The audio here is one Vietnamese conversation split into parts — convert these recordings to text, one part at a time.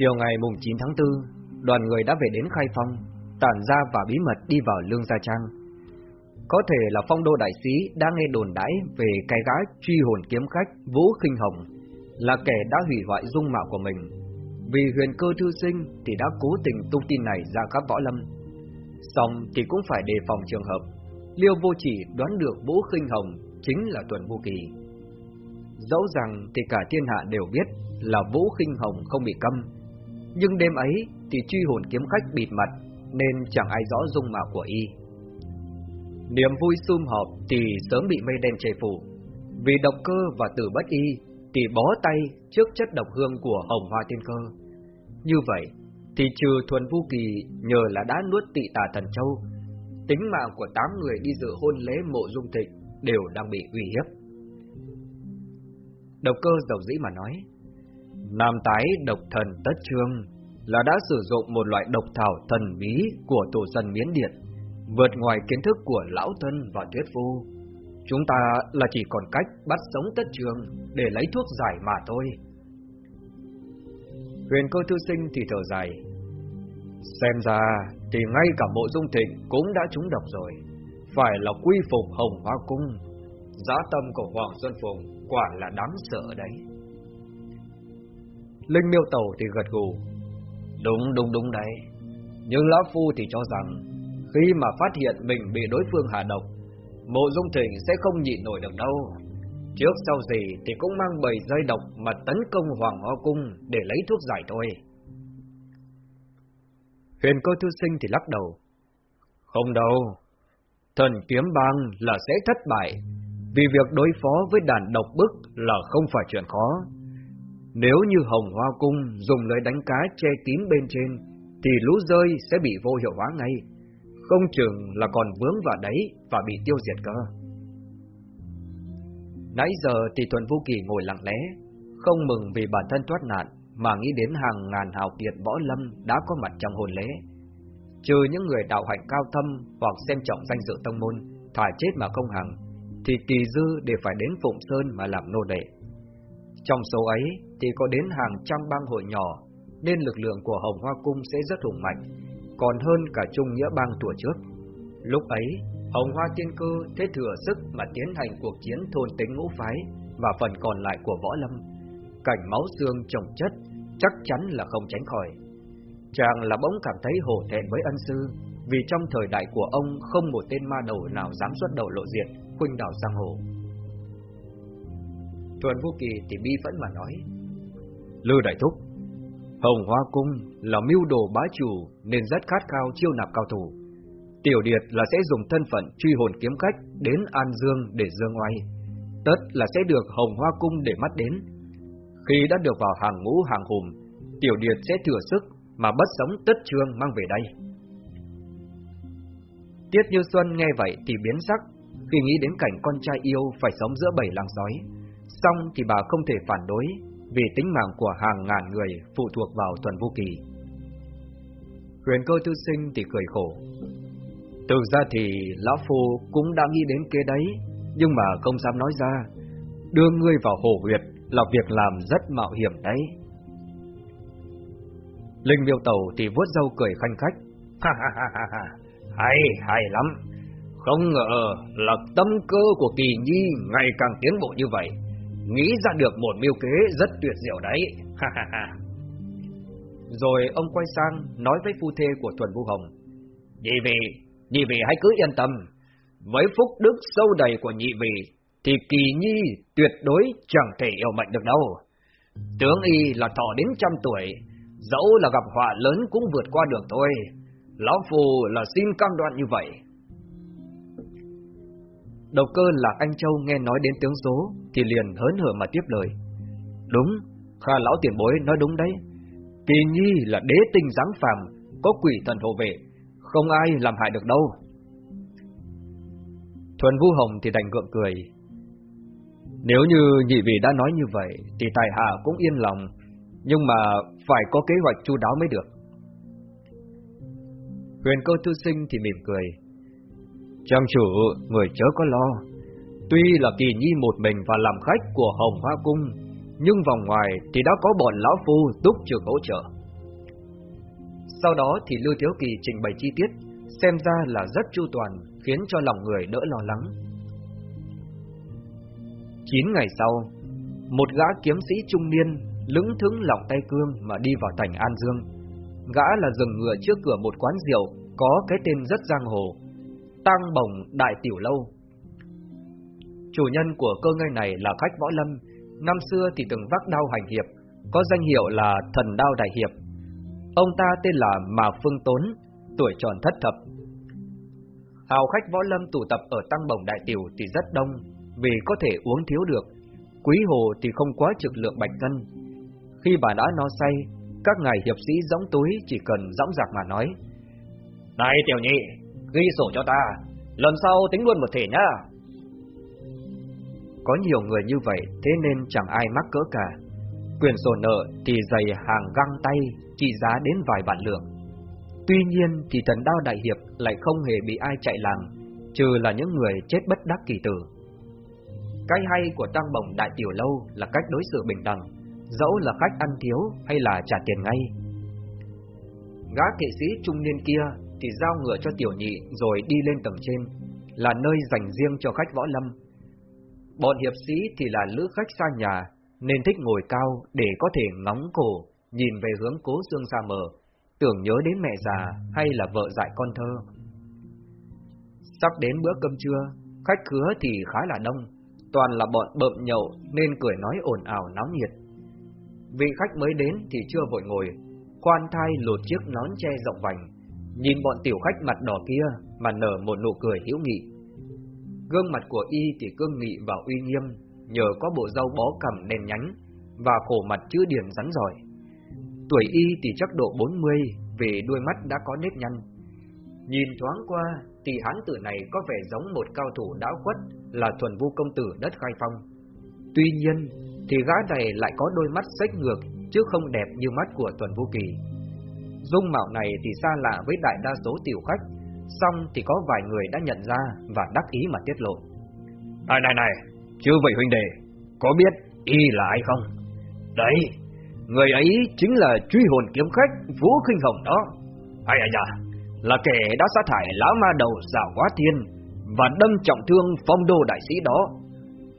Chiều ngày mùng 9 tháng 4, đoàn người đã về đến Khai Phong, tản ra và bí mật đi vào Lương Gia Trang. Có thể là phong đô đại sĩ đã nghe đồn đãi về cái gái truy hồn kiếm khách Vũ Kinh Hồng, là kẻ đã hủy hoại dung mạo của mình. Vì huyền cơ thư sinh thì đã cố tình tung tin này ra khắp võ lâm. Xong thì cũng phải đề phòng trường hợp, Liêu vô chỉ đoán được Vũ Kinh Hồng chính là Tuần Vô Kỳ. Dẫu rằng thì cả thiên hạ đều biết là Vũ Kinh Hồng không bị câm, nhưng đêm ấy thì truy hồn kiếm khách bịt mặt nên chẳng ai rõ dung mạo của y. Niềm vui sum họp thì sớm bị mây đen che phủ, vì độc cơ và tử bất y thì bó tay trước chất độc hương của hồng hoa tiên cơ. Như vậy thì trừ thuần vũ kỳ nhờ là đã nuốt tị tà thần châu, tính mạng của tám người đi dự hôn lễ mộ dung thịnh đều đang bị uy hiếp. Độc cơ dầu dĩ mà nói, Nam tái độc thần tất trương là đã sử dụng một loại độc thảo thần bí của tổ dân miến điện, vượt ngoài kiến thức của lão thân và tuyết phu. Chúng ta là chỉ còn cách bắt sống tất trường để lấy thuốc giải mà thôi. Huyền cơ thư sinh thì thở dài. Xem ra thì ngay cả mộ dung thịnh cũng đã trúng độc rồi. Phải là quy phục hồng hoa cung. Giá tâm của Hoàng Xuân Phùng quả là đáng sợ đấy. Linh miêu tàu thì gật gù. Đúng đúng đúng đấy. Nhưng Lão Phu thì cho rằng khi mà phát hiện mình bị đối phương hạ độc, mộ dung thịnh sẽ không nhịn nổi được đâu. Trước sau gì thì cũng mang bầy dây độc mà tấn công Hoàng Hoa Cung để lấy thuốc giải thôi. Huyền cơ thư sinh thì lắc đầu. Không đâu, thần kiếm bang là sẽ thất bại, vì việc đối phó với đàn độc bức là không phải chuyện khó. Nếu như Hồng Hoa Cung dùng lưới đánh cá che kín bên trên, thì lũ rơi sẽ bị vô hiệu hóa ngay, không chừng là còn vướng vào đấy và bị tiêu diệt cơ. Nãy giờ thì Thuần Vũ Kỳ ngồi lặng lẽ, không mừng vì bản thân thoát nạn, mà nghĩ đến hàng ngàn hào kiệt võ lâm đã có mặt trong hồn lễ. Trừ những người đạo hạnh cao thâm hoặc xem trọng danh dự tông môn, thả chết mà không hằng, thì kỳ dư để phải đến Phụng Sơn mà làm nô đệ. Trong số ấy thì có đến hàng trăm bang hội nhỏ, nên lực lượng của Hồng Hoa Cung sẽ rất hùng mạnh, còn hơn cả Trung Nghĩa bang tuổi trước. Lúc ấy, Hồng Hoa Tiên Cơ thế thừa sức mà tiến hành cuộc chiến thôn tính ngũ phái và phần còn lại của võ lâm. Cảnh máu xương trồng chất chắc chắn là không tránh khỏi. Chàng là bỗng cảm thấy hổ thẹn với ân sư, vì trong thời đại của ông không một tên ma đầu nào dám xuất đầu lộ diện, khuynh đảo giang hồ. Tuần Vô Kỳ thì bi vẫn mà nói, Lư Đại Thúc, Hồng Hoa Cung là mưu đồ bá chủ nên rất khát khao chiêu nạp cao thủ. Tiểu Điệt là sẽ dùng thân phận truy hồn kiếm khách đến An Dương để dương oai. Tất là sẽ được Hồng Hoa Cung để mắt đến. Khi đã được vào hàng ngũ hàng hùm, Tiểu Điệt sẽ thừa sức mà bất sống tất trương mang về đây. Tiết Như Xuân nghe vậy thì biến sắc, khi nghĩ đến cảnh con trai yêu phải sống giữa bảy làng sói. Xong thì bà không thể phản đối, vì tính mạng của hàng ngàn người phụ thuộc vào Tuần vũ Kỳ. Huyền cơ tư sinh thì cười khổ. Thực ra thì Lão Phu cũng đã nghĩ đến kế đấy, nhưng mà không dám nói ra. Đưa ngươi vào hồ huyệt là việc làm rất mạo hiểm đấy. Linh miêu tàu thì vuốt râu cười khanh khách. Ha ha ha ha ha, hay, hay lắm. Không ngờ là tâm cơ của kỳ nhi ngày càng tiến bộ như vậy. Nghĩ ra được một miêu kế rất tuyệt diệu đấy. Ha ha ha. Rồi ông quay sang nói với phu thê của Thuần Vũ Hồng. Nhị vị, nhị vị hãy cứ yên tâm. Với phúc đức sâu đầy của nhị vị, thì kỳ nhi tuyệt đối chẳng thể yêu mệnh được đâu. Tướng y là thọ đến trăm tuổi, dẫu là gặp họa lớn cũng vượt qua được thôi. Lão Phù là xin cam đoan như vậy. Đầu cơ là anh Châu nghe nói đến tướng số thì liền hớn hở mà tiếp lời. Đúng, Kha lão tiền bối nói đúng đấy. Kỳ nhi là đế tinh dáng phàm, có quỷ thần hộ vệ, không ai làm hại được đâu. Thuần Vũ Hồng thì đành gượng cười. Nếu như nhị vị đã nói như vậy thì tài hạ cũng yên lòng, nhưng mà phải có kế hoạch chu đáo mới được. Huyền cơ Tư sinh thì mỉm cười. Trang chủ, người chớ có lo. Tuy là kỳ nhi một mình và làm khách của Hồng Hoa Cung, nhưng vòng ngoài thì đã có bọn lão phu túc trực hỗ trợ. Sau đó thì Lưu Thiếu Kỳ trình bày chi tiết, xem ra là rất chu toàn, khiến cho lòng người đỡ lo lắng. Chín ngày sau, một gã kiếm sĩ trung niên lững thững lòng tay cương mà đi vào thành An Dương. Gã là dừng ngựa trước cửa một quán rượu có cái tên rất giang hồ, Tăng Bồng Đại Tiểu Lâu. Chủ nhân của cơ ngơi này là khách võ lâm, năm xưa thì từng vác đao hành hiệp, có danh hiệu là Thần Đao Đại Hiệp. Ông ta tên là Mà Phương Tốn, tuổi tròn thất thập. Hào khách võ lâm tụ tập ở Tăng Bồng Đại Tiểu thì rất đông, vì có thể uống thiếu được. Quý hồ thì không quá trực lượng bạch cân. Khi bà đã no say, các ngài hiệp sĩ gióng túi chỉ cần gióng giặc mà nói. Này tiểu nhị, ghi sổ cho ta, lần sau tính luôn một thể nhá. Có nhiều người như vậy, thế nên chẳng ai mắc cỡ cả. Quyền sổ nợ thì dày hàng găng tay, trị giá đến vài vạn lượng. Tuy nhiên thì thần đao đại hiệp lại không hề bị ai chạy làng, trừ là những người chết bất đắc kỳ tử. Cái hay của tăng bồng đại tiểu lâu là cách đối xử bình đẳng, dẫu là khách ăn thiếu hay là trả tiền ngay. Gã kỵ sĩ trung niên kia thì giao ngựa cho tiểu nhị rồi đi lên tầng trên, là nơi dành riêng cho khách võ lâm. Bọn hiệp sĩ thì là lữ khách xa nhà, nên thích ngồi cao để có thể ngóng cổ, nhìn về hướng cố xương xa mờ, tưởng nhớ đến mẹ già hay là vợ dạy con thơ. Sắp đến bữa cơm trưa, khách khứa thì khá là đông, toàn là bọn bợm nhậu nên cười nói ồn ào náo nhiệt. Vị khách mới đến thì chưa vội ngồi, khoan thai lột chiếc nón che rộng vành, nhìn bọn tiểu khách mặt đỏ kia mà nở một nụ cười hữu nghị. Gương mặt của y thì cương nghị và uy nghiêm, nhờ có bộ râu bó cằm đen nhánh và khổ mặt chữ điển rắn giỏi. Tuổi y thì chắc độ 40 vì đuôi mắt đã có nếp nhăn. Nhìn thoáng qua thì hán tử này có vẻ giống một cao thủ đã khuất là thuần vu công tử đất khai phong. Tuy nhiên thì gã này lại có đôi mắt sách ngược chứ không đẹp như mắt của thuần vu kỳ. Dung mạo này thì xa lạ với đại đa số tiểu khách, xong thì có vài người đã nhận ra và đắc ý mà tiết lộ. Này này này, chưa vậy huynh đệ, có biết y là ai không? Đấy, người ấy chính là truy hồn kiếm khách Vũ Kinh Hồng đó. Ai à dạ, là kẻ đã sát thải lão ma đầu giả quá thiên và đâm trọng thương phong đô đại sĩ đó.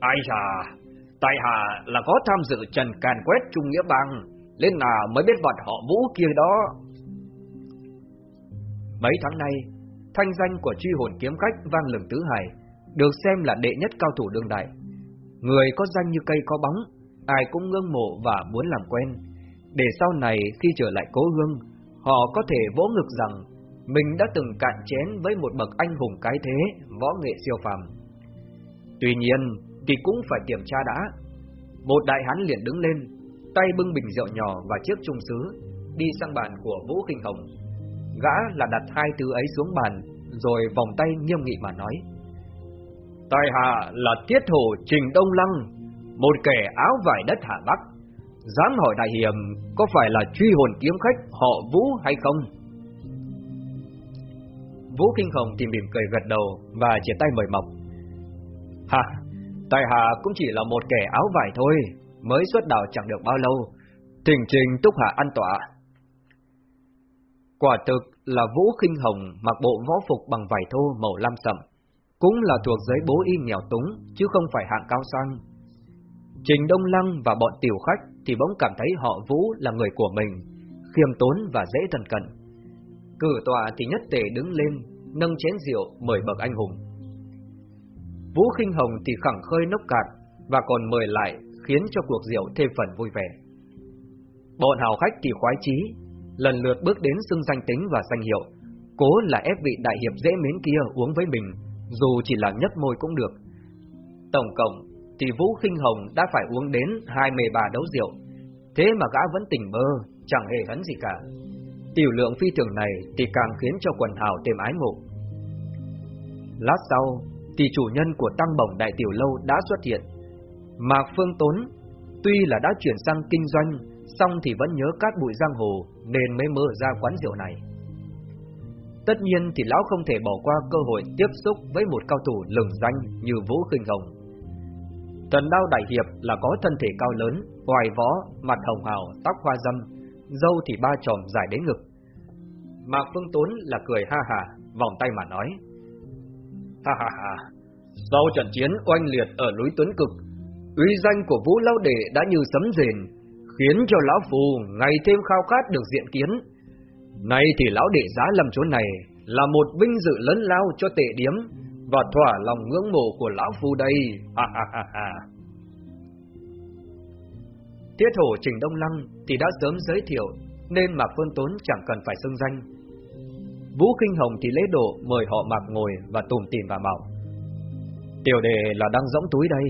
Ai à? tại hạ là có tham dự trần càn quét Trung Nghĩa Bang, nên là mới biết vật họ Vũ kia đó. Mấy tháng nay, thanh danh của truy hồn kiếm khách vang lừng tứ hải, được xem là đệ nhất cao thủ đương đại. Người có danh như cây có bóng, ai cũng ngưỡng mộ và muốn làm quen, để sau này khi trở lại cố hương, họ có thể vỗ ngực rằng mình đã từng cạn chén với một bậc anh hùng cái thế, võ nghệ siêu phàm. Tuy nhiên, thì cũng phải kiểm tra đã. Một đại hán liền đứng lên, tay bưng bình rượu nhỏ và chiếc trung sứ, đi sang bàn của Vũ Kinh Hồng. Gã là đặt hai thứ ấy xuống bàn, rồi vòng tay nghiêm nghị mà nói. Tài hạ là tiết thủ Trình Đông Lăng, một kẻ áo vải đất Hà Bắc. Dám hỏi đại hiểm có phải là truy hồn kiếm khách họ Vũ hay không? Vũ Kinh Hồng thì mỉm cười gật đầu và chia tay mời mọc. Hả, Tài hạ cũng chỉ là một kẻ áo vải thôi, mới xuất đạo chẳng được bao lâu, trình trình túc hạ ăn tọa. Quả thực là Vũ Kinh Hồng mặc bộ võ phục bằng vải thô màu lam sậm, cũng là thuộc giới bố y nghèo túng, chứ không phải hạng cao sang. Trình Đông Lăng và bọn tiểu khách thì bỗng cảm thấy họ Vũ là người của mình, khiêm tốn và dễ thân cận. Cử tọa thì nhất tề đứng lên, nâng chén rượu mời bậc anh hùng. Vũ Kinh Hồng thì khẳng khơi nốc cạn và còn mời lại khiến cho cuộc rượu thêm phần vui vẻ. Bọn hào khách thì khoái chí, lần lượt bước đến xưng danh tính và danh hiệu, cố là ép vị đại hiệp dễ mến kia uống với mình, dù chỉ là nhấp môi cũng được. Tổng cộng thì Vũ khinh Hồng đã phải uống đến hai mề bà đấu rượu, thế mà gã vẫn tỉnh bơ, chẳng hề hấn gì cả. Tiểu lượng phi thường này thì càng khiến cho quần hào thêm ái mộ. Lát sau, thì chủ nhân của tăng bổng đại tiểu lâu đã xuất hiện. Mạc Phương Tốn, tuy là đã chuyển sang kinh doanh, song thì vẫn nhớ cát bụi giang hồ nên mới mở ra quán rượu này. Tất nhiên thì lão không thể bỏ qua cơ hội tiếp xúc với một cao thủ lừng danh như Vũ Kinh Hồng. Tần đao đại hiệp là có thân thể cao lớn, hoài võ, mặt hồng hào, tóc hoa dâm, dâu thì ba tròm dài đến ngực. Mạc Phương Tốn là cười ha hà, vòng tay mà nói. Ha ha ha, sau trận chiến oanh liệt ở núi Tuấn Cực, uy danh của Vũ Lao Đệ đã như sấm rền, khiến cho Lão Phù ngày thêm khao khát được diện kiến. Nay thì Lão Đệ giá lâm chỗ này là một vinh dự lớn lao cho tệ điếm và thỏa lòng ngưỡng mộ của Lão Phu đây. Ha ha ha ha. Tiết hổ Trình Đông Lăng thì đã sớm giới thiệu nên Mạc Phương Tốn chẳng cần phải xưng danh. Vũ Kinh Hồng thì lấy độ mời họ Mạc ngồi và tùm tìm và bảo. Tiểu đề là đang rỗng túi đây,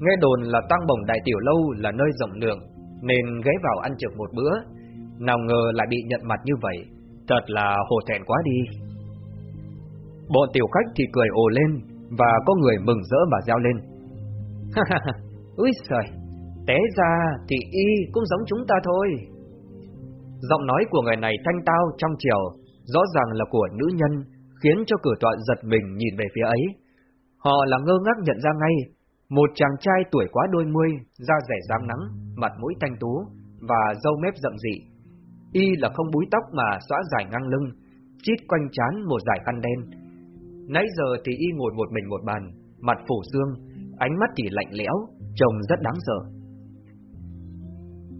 nghe đồn là tăng bổng đại tiểu lâu là nơi rộng lượng, nên ghé vào ăn trực một bữa, nào ngờ lại bị nhận mặt như vậy, thật là hổ thẹn quá đi. Bọn tiểu khách thì cười ồ lên, và có người mừng rỡ mà reo lên. Ha ha ha, úi trời, té ra thì y cũng giống chúng ta thôi. Giọng nói của người này thanh tao trong chiều, rõ ràng là của nữ nhân, khiến cho cử tọa giật mình nhìn về phía ấy. Họ là ngơ ngác nhận ra ngay, một chàng trai tuổi quá đôi mươi, da rẻ rám nắng, mặt mũi thanh tú và râu mép rậm dị. Y là không búi tóc mà xõa dài ngang lưng, chít quanh trán một dải khăn đen. Nãy giờ thì y ngồi một mình một bàn, mặt phủ xương, ánh mắt thì lạnh lẽo, trông rất đáng sợ.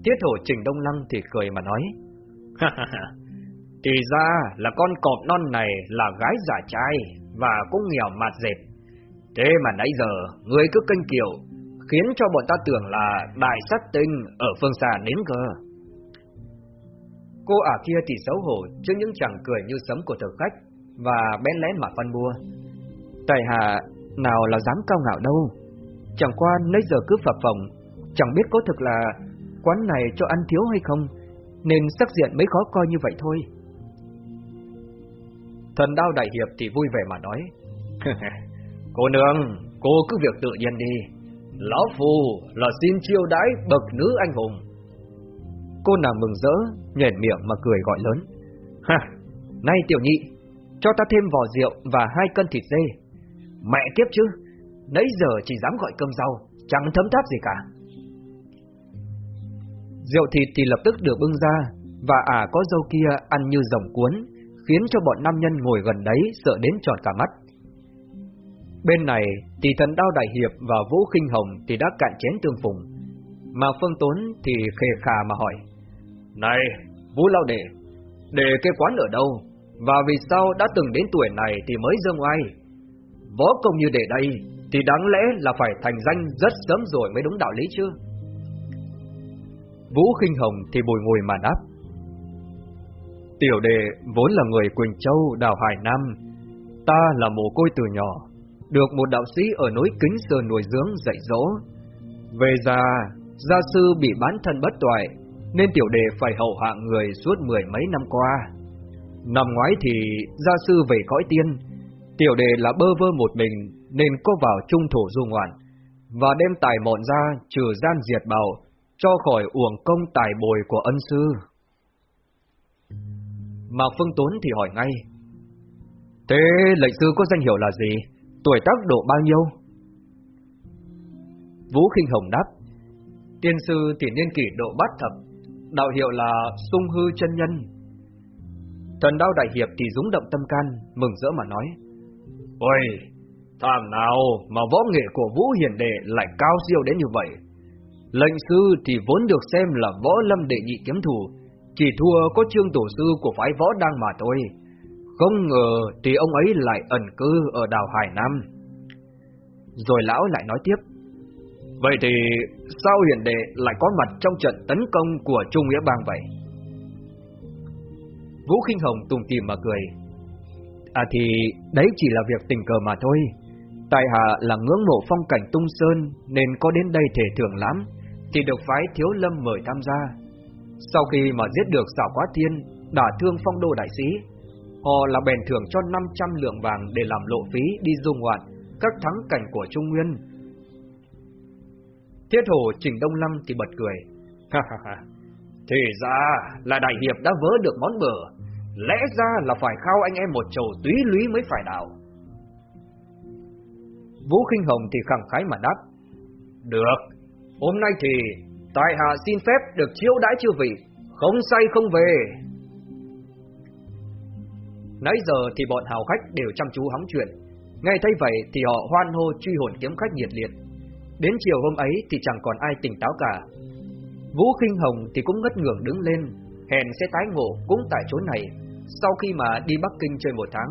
Thiết thổ Trình Đông Lăng thì cười mà nói, Thì ra là con cọp non này là gái giả trai và cũng nghèo mạt dẹp. Thế mà nãy giờ, ngươi cứ canh kiểu, khiến cho bọn ta tưởng là đại sát tinh ở phương xa đến cơ. Cô ả kia thì xấu hổ trước những chàng cười như sấm của thực khách và bén lén mà phân bua. Tài hạ nào là dám cao ngạo đâu, chẳng qua nãy giờ cứ phập phồng, chẳng biết có thực là quán này cho ăn thiếu hay không, nên sắc diện mới khó coi như vậy thôi. Thần đao đại hiệp thì vui vẻ mà nói, Cô nương, cô cứ việc tự nhiên đi, Lão phù là xin chiêu đãi bậc nữ anh hùng. Cô nàng mừng rỡ, nhảy miệng mà cười gọi lớn. Ha, nay tiểu nhị, cho ta thêm vò rượu và hai cân thịt dê. Mẹ kiếp chứ, nãy giờ chỉ dám gọi cơm rau, chẳng thấm tháp gì cả. Rượu thịt thì lập tức được bưng ra, và ả có dâu kia ăn như rồng cuốn, khiến cho bọn nam nhân ngồi gần đấy sợ đến tròn cả mắt. Bên này thì thần đao đại hiệp và vũ khinh hồng thì đã cạn chén tương phùng, mà phương tốn thì khề khà mà hỏi. Này, vũ lao đệ, để cái quán ở đâu, và vì sao đã từng đến tuổi này thì mới dương oai? Võ công như để đây thì đáng lẽ là phải thành danh rất sớm rồi mới đúng đạo lý chứ. Vũ Khinh Hồng thì bồi ngồi mà đáp. Tiểu đệ vốn là người Quỳnh Châu, đào Hải Nam. Ta là mồ côi từ nhỏ, được một đạo sĩ ở núi Kính Sơn nuôi dưỡng dạy dỗ. Về già, gia sư bị bán thân bất toại, nên tiểu đệ phải hậu hạ người suốt mười mấy năm qua. Năm ngoái thì gia sư về cõi tiên, tiểu đệ là bơ vơ một mình nên có vào trung thổ du ngoạn, và đem tài mọn ra trừ gian diệt bào, cho khỏi uổng công tài bồi của ân sư. Mạc Phương Tốn thì hỏi ngay, Thế lệnh sư có danh hiệu là gì? Tuổi tác độ bao nhiêu? Vũ Kinh Hồng đáp, Tiên sư thì niên kỷ độ bát thập, đạo hiệu là sung hư chân nhân. Thần đao đại hiệp thì rúng động tâm can, mừng rỡ mà nói, Ôi, thằng nào mà võ nghệ của Vũ Hiền Đệ lại cao siêu đến như vậy? Lệnh sư thì vốn được xem là võ lâm đệ nhị kiếm thủ, chỉ thua có trương tổ sư của phái võ đang mà thôi. Không ngờ thì ông ấy lại ẩn cư ở đảo Hải Nam. Rồi lão lại nói tiếp. Vậy thì sao hiền đệ lại có mặt trong trận tấn công của Trung Nghĩa Bang vậy? Vũ Kinh Hồng tùng tìm mà cười. À thì đấy chỉ là việc tình cờ mà thôi. tại hạ là ngưỡng mộ phong cảnh tung sơn nên có đến đây thể thưởng lắm, thì được phái thiếu lâm mời tham gia. Sau khi mà giết được xảo quá thiên, đả thương phong đô đại sĩ, họ là bèn thưởng cho 500 lượng vàng để làm lộ phí đi du ngoạn các thắng cảnh của Trung Nguyên. Thiết Hổ Trình Đông Lăng thì bật cười. Ha ha ha, thì ra là đại hiệp đã vớ được món bờ, lẽ ra là phải khao anh em một chầu túy lúy mới phải đạo. Vũ Kinh Hồng thì khẳng khái mà đáp. Được, hôm nay thì tại hạ xin phép được chiêu đãi chư vị, không say không về. Nãy giờ thì bọn hào khách đều chăm chú hóng chuyện. ngay thấy vậy thì họ hoan hô truy hồn kiếm khách nhiệt liệt. Đến chiều hôm ấy thì chẳng còn ai tỉnh táo cả. Vũ Kinh Hồng thì cũng ngất ngưỡng đứng lên, hẹn sẽ tái ngộ cũng tại chỗ này, sau khi mà đi Bắc Kinh chơi một tháng.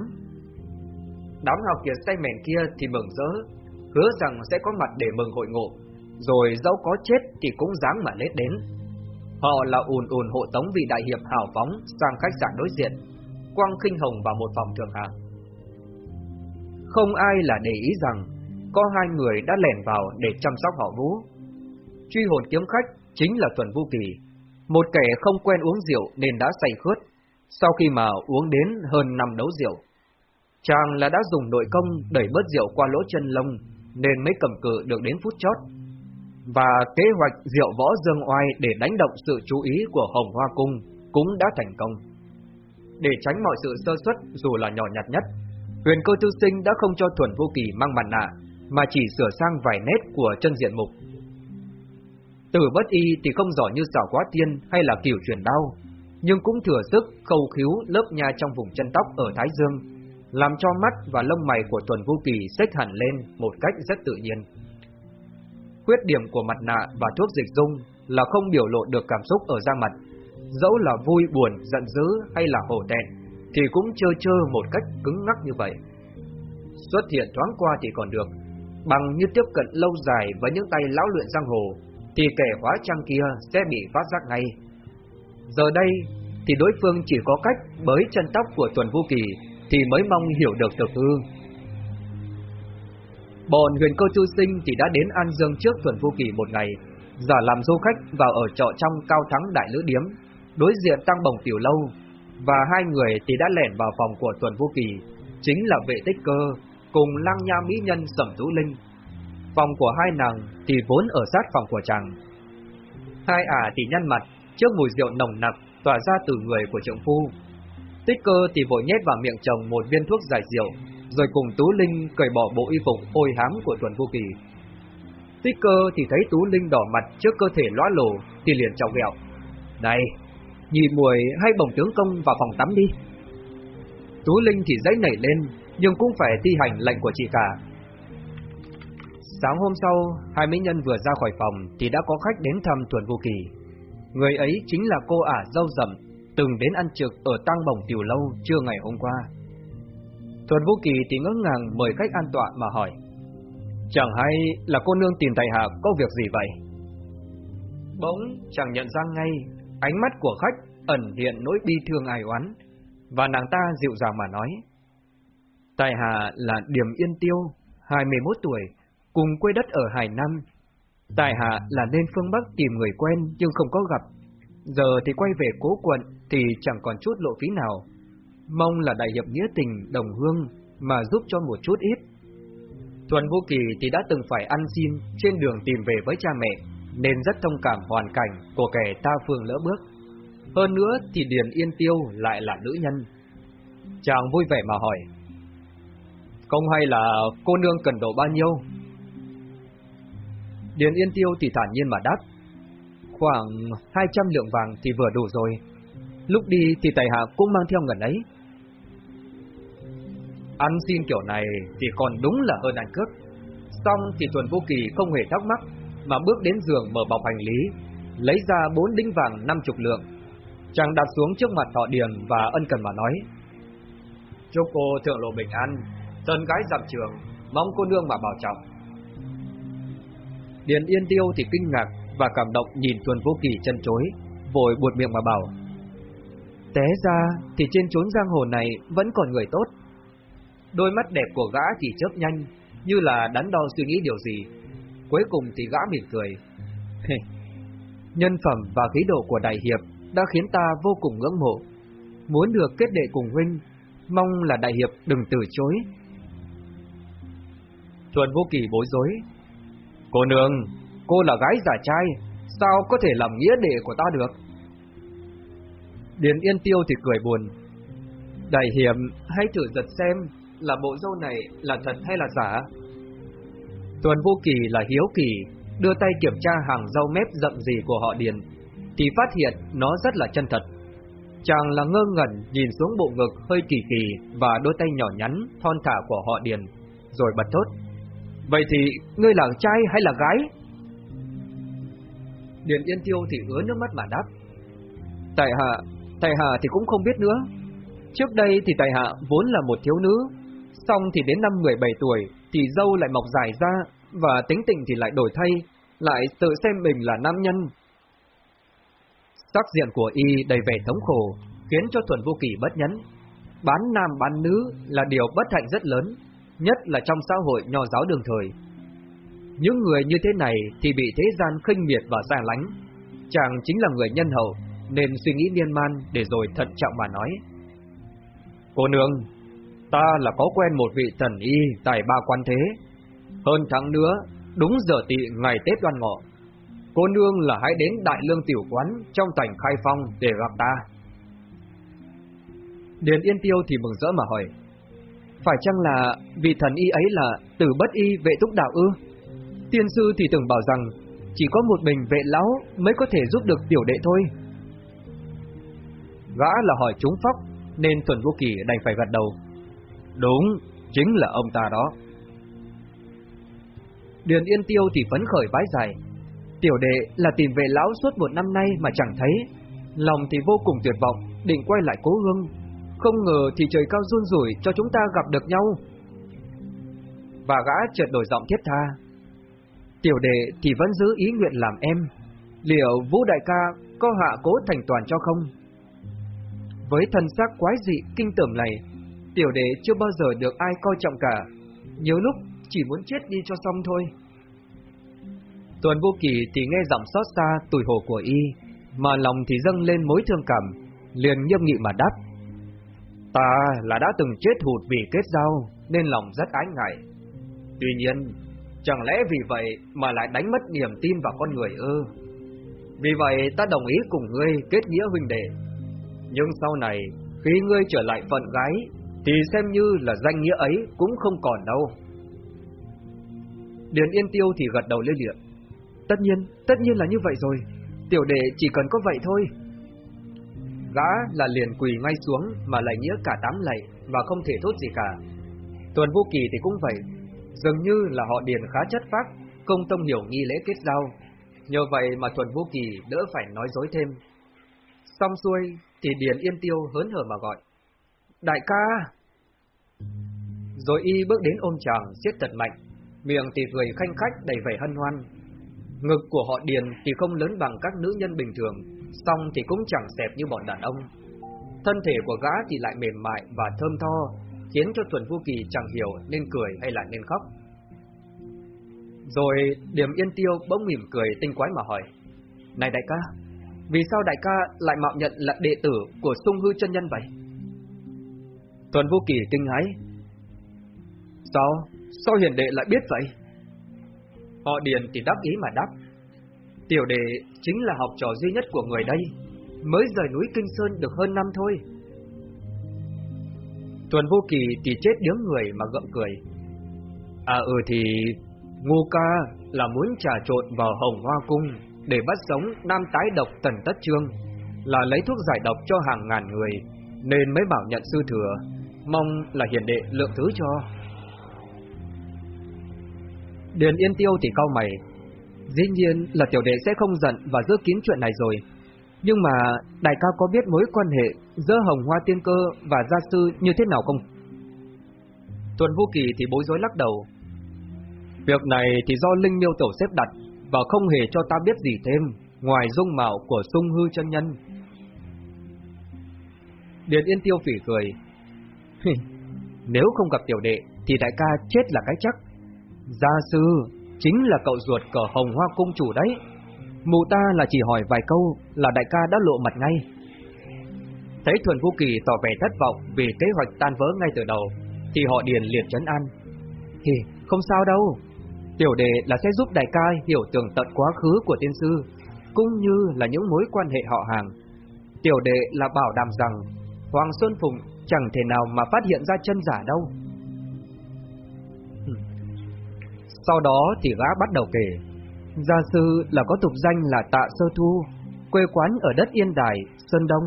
Đám học kiệt say mèn kia thì mừng rỡ, hứa rằng sẽ có mặt để mừng hội ngộ, rồi dẫu có chết thì cũng dám mà lết đến. Họ là ùn ùn hộ tống vị đại hiệp hào phóng sang khách sạn đối diện, quăng Kinh Hồng vào một phòng thường hạng. Không ai là để ý rằng có hai người đã lẻn vào để chăm sóc họ Vũ. Truy hồn kiếm khách chính là Tuần Vũ Kỳ, một kẻ không quen uống rượu nên đã say khướt, sau khi mà uống đến hơn năm đấu rượu. Chàng là đã dùng nội công đẩy bớt rượu qua lỗ chân lông nên mới cầm cự được đến phút chót. Và kế hoạch rượu võ dương oai để đánh động sự chú ý của Hồng Hoa Cung cũng đã thành công. Để tránh mọi sự sơ suất dù là nhỏ nhặt nhất, huyền cơ tư sinh đã không cho Thuần Vô Kỳ mang mặt nạ, mà chỉ sửa sang vài nét của chân diện mục. Từ bất y thì không giỏi như xảo quá tiên hay là kiểu truyền đau, nhưng cũng thừa sức khâu khiếu lớp nha trong vùng chân tóc ở Thái Dương, làm cho mắt và lông mày của Thuần Vô Kỳ xếch hẳn lên một cách rất tự nhiên. Khuyết điểm của mặt nạ và thuốc dịch dung là không biểu lộ được cảm xúc ở da mặt, dẫu là vui buồn, giận dữ hay là hổ thẹn, thì cũng chơ chơ một cách cứng ngắc như vậy. Xuất hiện thoáng qua thì còn được, bằng như tiếp cận lâu dài với những tay lão luyện giang hồ, thì kẻ hóa trang kia sẽ bị phát giác ngay. Giờ đây, thì đối phương chỉ có cách bới chân tóc của Tuần Vũ Kỳ thì mới mong hiểu được thực hư. Bọn huyền cơ chư sinh thì đã đến An Dương trước Tuần Vũ Kỳ một ngày, giả làm du khách vào ở trọ trong cao thắng đại lữ điếm, đối diện tăng bồng tiểu lâu, và hai người thì đã lẻn vào phòng của Tuần Vũ Kỳ, chính là vệ tích cơ cùng lăng nha mỹ nhân Sẩm Tú Linh. Phòng của hai nàng thì vốn ở sát phòng của chàng. Hai ả thì nhăn mặt trước mùi rượu nồng nặc tỏa ra từ người của trượng phu. Tích cơ thì vội nhét vào miệng chồng một viên thuốc giải rượu, rồi cùng Tú Linh cởi bỏ bộ y phục ôi hám của Tuần Vô Kỳ. Tích cơ thì thấy Tú Linh đỏ mặt trước cơ thể lõa lồ, thì liền chọc ghẹo. Này, nhị muội hay bổng tướng công vào phòng tắm đi. Tú Linh thì dãy nảy lên, nhưng cũng phải thi hành lệnh của chị cả. Sáng hôm sau, hai mỹ nhân vừa ra khỏi phòng thì đã có khách đến thăm Thuần Vô Kỳ. Người ấy chính là cô ả dâu rậm, từng đến ăn trực ở tăng bổng tiểu lâu trưa ngày hôm qua. Thuần Vô Kỳ thì ngỡ ngàng mời khách an tọa mà hỏi. Chẳng hay là cô nương tìm tài hạ có việc gì vậy? Bỗng chẳng nhận ra ngay, ánh mắt của khách ẩn hiện nỗi bi thương ai oán, và nàng ta dịu dàng mà nói. Tài hạ là Điểm Yên Tiêu, 21 tuổi, cùng quê đất ở Hải Nam. Tài hạ là nên phương Bắc tìm người quen nhưng không có gặp. Giờ thì quay về cố quận thì chẳng còn chút lộ phí nào. Mong là đại hiệp nghĩa tình đồng hương mà giúp cho một chút ít. Thuần Vô Kỳ thì đã từng phải ăn xin trên đường tìm về với cha mẹ, nên rất thông cảm hoàn cảnh của kẻ ta phương lỡ bước. Hơn nữa thì Điền Yên Tiêu lại là nữ nhân. Chàng vui vẻ mà hỏi, không hay là cô nương cần độ bao nhiêu? Điền Yên Tiêu thì thản nhiên mà đáp, khoảng 200 lượng vàng thì vừa đủ rồi. Lúc đi thì tài hạ cũng mang theo ngần ấy. Ăn xin kiểu này thì còn đúng là hơn ăn cướp. Xong thì Tuần Vô Kỳ không hề thắc mắc, mà bước đến giường mở bọc hành lý, lấy ra bốn đinh vàng năm chục lượng. Chàng đặt xuống trước mặt họ Điền và ân cần mà nói. Chúc cô thượng lộ bình an, thân gái dặm trường, mong cô nương mà bảo trọng. Điền Yên Tiêu thì kinh ngạc và cảm động nhìn Tuần Vô Kỳ chân chối, vội buột miệng mà bảo. Té ra thì trên chốn giang hồ này vẫn còn người tốt. Đôi mắt đẹp của gã thì chớp nhanh, như là đắn đo suy nghĩ điều gì. Cuối cùng thì gã mỉm cười. Nhân phẩm và khí độ của đại hiệp đã khiến ta vô cùng ngưỡng mộ. Muốn được kết đệ cùng huynh, mong là đại hiệp đừng từ chối. Thuần vô kỳ bối rối. Cô nương, cô là gái giả trai, sao có thể làm nghĩa đệ của ta được? Điền Yên Tiêu thì cười buồn. Đại hiệp, hãy thử giật xem là bộ dâu này là thật hay là giả? Tuần vô kỳ là hiếu kỳ, đưa tay kiểm tra hàng rau mép rậm gì của họ Điền, thì phát hiện nó rất là chân thật. Chàng là ngơ ngẩn nhìn xuống bộ ngực hơi kỳ kỳ và đôi tay nhỏ nhắn, thon thả của họ Điền, rồi bật thốt. Vậy thì, ngươi là trai hay là gái? Điền Yên Tiêu thì ứa nước mắt mà đáp. Tại hạ, tại hạ thì cũng không biết nữa. Trước đây thì tại hạ vốn là một thiếu nữ, xong thì đến năm 17 tuổi thì dâu lại mọc dài ra và tính tình thì lại đổi thay, lại tự xem mình là nam nhân. Sắc diện của y đầy vẻ thống khổ, khiến cho Thuần Vô Kỳ bất nhẫn. Bán nam bán nữ là điều bất hạnh rất lớn, nhất là trong xã hội nho giáo đường thời. Những người như thế này thì bị thế gian khinh miệt và xa lánh. Chàng chính là người nhân hậu, nên suy nghĩ miên man để rồi thận trọng mà nói. Cô nương, ta là có quen một vị thần y tại ba quan thế. Hơn tháng nữa, đúng giờ tị ngày Tết đoan ngọ, cô nương là hãy đến Đại Lương Tiểu Quán trong thành Khai Phong để gặp ta. Điền Yên Tiêu thì mừng rỡ mà hỏi, phải chăng là vị thần y ấy là tử bất y vệ túc đạo ư? Tiên sư thì từng bảo rằng chỉ có một mình vệ lão mới có thể giúp được tiểu đệ thôi. Gã là hỏi trúng phóc, nên Tuần Vô Kỳ đành phải gật đầu. Đúng, chính là ông ta đó. Điền Yên Tiêu thì phấn khởi bái dài. Tiểu đệ là tìm về lão suốt một năm nay mà chẳng thấy. Lòng thì vô cùng tuyệt vọng, định quay lại cố hương. Không ngờ thì trời cao run rủi cho chúng ta gặp được nhau. Và gã chợt đổi giọng thiết tha. Tiểu đệ thì vẫn giữ ý nguyện làm em. Liệu Vũ Đại ca có hạ cố thành toàn cho không? Với thân xác quái dị kinh tởm này, tiểu đệ chưa bao giờ được ai coi trọng cả. Nhiều lúc chỉ muốn chết đi cho xong thôi. Tuần vô kỳ thì nghe giọng xót xa tủi hổ của y, mà lòng thì dâng lên mối thương cảm, liền nghiêm nghị mà đáp. Ta là đã từng chết hụt vì kết giao, nên lòng rất ái ngại. Tuy nhiên, chẳng lẽ vì vậy mà lại đánh mất niềm tin vào con người ư? Vì vậy ta đồng ý cùng ngươi kết nghĩa huynh đệ. Nhưng sau này, khi ngươi trở lại phận gái, thì xem như là danh nghĩa ấy cũng không còn đâu. Điền Yên Tiêu thì gật đầu lên liệm. Tất nhiên, tất nhiên là như vậy rồi. Tiểu đệ chỉ cần có vậy thôi. Gã là liền quỳ ngay xuống mà lại nghĩa cả tám lạy và không thể thốt gì cả. Tuần Vô Kỳ thì cũng vậy, dường như là họ Điền khá chất phác, công tông hiểu nghi lễ kết giao. Nhờ vậy mà Tuần Vô Kỳ đỡ phải nói dối thêm. Xong xuôi thì Điền Yên Tiêu hớn hở mà gọi. Đại ca! Rồi y bước đến ôm chàng, siết thật mạnh, miệng thì cười khanh khách đầy vẻ hân hoan. Ngực của họ Điền thì không lớn bằng các nữ nhân bình thường, song thì cũng chẳng xẹp như bọn đàn ông. Thân thể của gã thì lại mềm mại và thơm tho, khiến cho Tuần Vô Kỳ chẳng hiểu nên cười hay là nên khóc. Rồi Điểm Yên Tiêu bỗng mỉm cười tinh quái mà hỏi, Này đại ca, vì sao đại ca lại mạo nhận là đệ tử của sung hư chân nhân vậy? Tuần Vô Kỳ kinh hãi. Sao? Sao hiền đệ lại biết vậy? Họ Điền thì đáp ý mà đáp. Tiểu đệ chính là học trò duy nhất của người đây, mới rời núi Kinh Sơn được hơn năm thôi. Tuần Vô Kỳ thì chết điếng người mà gậm cười. À ừ thì ngu ca là muốn trà trộn vào hồng hoa cung để bắt sống nam tái độc tần tất trương, là lấy thuốc giải độc cho hàng ngàn người, nên mới bảo nhận sư thừa, mong là hiền đệ lượng thứ cho. Điền Yên Tiêu thì cau mày. Dĩ nhiên là tiểu đệ sẽ không giận và giữ kín chuyện này rồi. Nhưng mà đại ca có biết mối quan hệ giữa Hồng Hoa Tiên Cơ và gia sư như thế nào không? Tuần Vô Kỳ thì bối rối lắc đầu. Việc này thì do Linh Miêu Tổ xếp đặt và không hề cho ta biết gì thêm ngoài dung mạo của sung hư chân nhân. Điền Yên Tiêu phỉ cười. Nếu không gặp tiểu đệ thì đại ca chết là cái chắc. Gia sư chính là cậu ruột cờ Hồng Hoa Cung chủ đấy. Mụ ta là chỉ hỏi vài câu là đại ca đã lộ mặt ngay. Thấy Thuần Vũ Kỳ tỏ vẻ thất vọng vì kế hoạch tan vỡ ngay từ đầu, thì họ điền liệt chấn an. Thì không sao đâu, tiểu đệ là sẽ giúp đại ca hiểu tường tận quá khứ của tiên sư, cũng như là những mối quan hệ họ hàng. Tiểu đệ là bảo đảm rằng Hoàng Xuân Phùng chẳng thể nào mà phát hiện ra chân giả đâu. Sau đó thì gã bắt đầu kể. Gia sư là có tục danh là Tạ Sơ Thu, quê quán ở đất Yên Đài, Sơn Đông.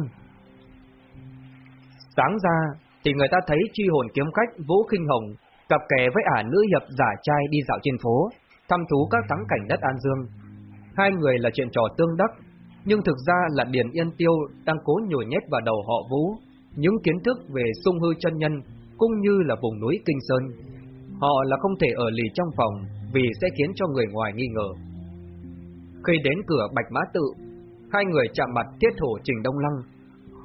Sáng ra thì người ta thấy chi hồn kiếm khách Vũ Kinh Hồng cặp kè với ả nữ hiệp giả trai đi dạo trên phố, thăm thú các thắng cảnh đất An Dương. Hai người là chuyện trò tương đắc, nhưng thực ra là Điền Yên Tiêu đang cố nhồi nhét vào đầu họ Vũ những kiến thức về sung hư chân nhân cũng như là vùng núi Kinh Sơn. Họ là không thể ở lì trong phòng vì sẽ khiến cho người ngoài nghi ngờ. Khi đến cửa Bạch Mã Tự, hai người chạm mặt tiết thủ Trình Đông Lăng.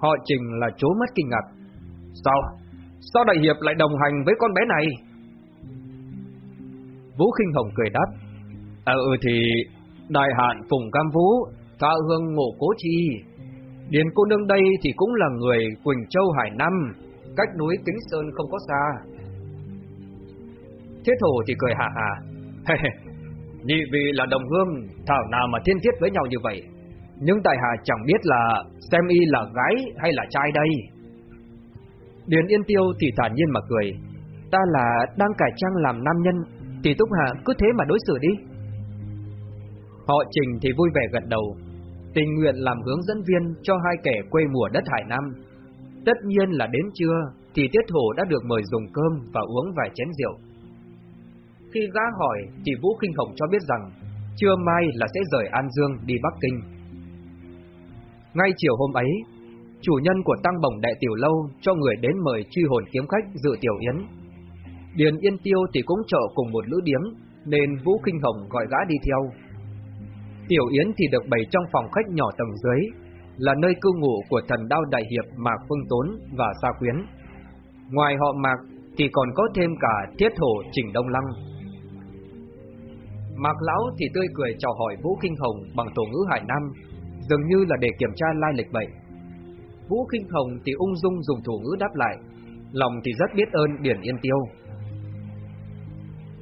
Họ Trình là chố mất kinh ngạc. Sao? Sao đại hiệp lại đồng hành với con bé này? Vũ khinh Hồng cười đáp. À ừ thì đại hạn Phùng Cam Vũ, tha hương ngộ cố chi. Điền cô nương đây thì cũng là người Quỳnh Châu Hải Nam, cách núi Kính Sơn không có xa. Thiết thủ thì cười hà hà. Nhị vị là đồng hương, thảo nào mà thiên thiết với nhau như vậy. Nhưng tại hạ chẳng biết là xem y là gái hay là trai đây. Điền Yên Tiêu thì thản nhiên mà cười. Ta là đang cải trang làm nam nhân, thì Túc Hạ cứ thế mà đối xử đi. Họ Trình thì vui vẻ gật đầu, tình nguyện làm hướng dẫn viên cho hai kẻ quê mùa đất Hải Nam. Tất nhiên là đến trưa thì Tiết Hổ đã được mời dùng cơm và uống vài chén rượu. Khi gã hỏi thì Vũ Kinh Hồng cho biết rằng trưa mai là sẽ rời An Dương đi Bắc Kinh. Ngay chiều hôm ấy, chủ nhân của Tăng Bồng Đại Tiểu Lâu cho người đến mời truy hồn kiếm khách dự tiểu yến. Điền Yên Tiêu thì cũng trợ cùng một lữ điếm, nên Vũ Kinh Hồng gọi gã đi theo. Tiểu Yến thì được bày trong phòng khách nhỏ tầng dưới, là nơi cư ngụ của thần đao đại hiệp Mạc Phương Tốn và Sa Quyến. Ngoài họ Mạc thì còn có thêm cả Thiết Hổ Trình Đông Lăng. Mạc Lão thì tươi cười chào hỏi Vũ Kinh Hồng bằng tổ ngữ Hải Nam, dường như là để kiểm tra lai lịch vậy. Vũ Kinh Hồng thì ung dung dùng thủ ngữ đáp lại, lòng thì rất biết ơn Điển Yên Tiêu.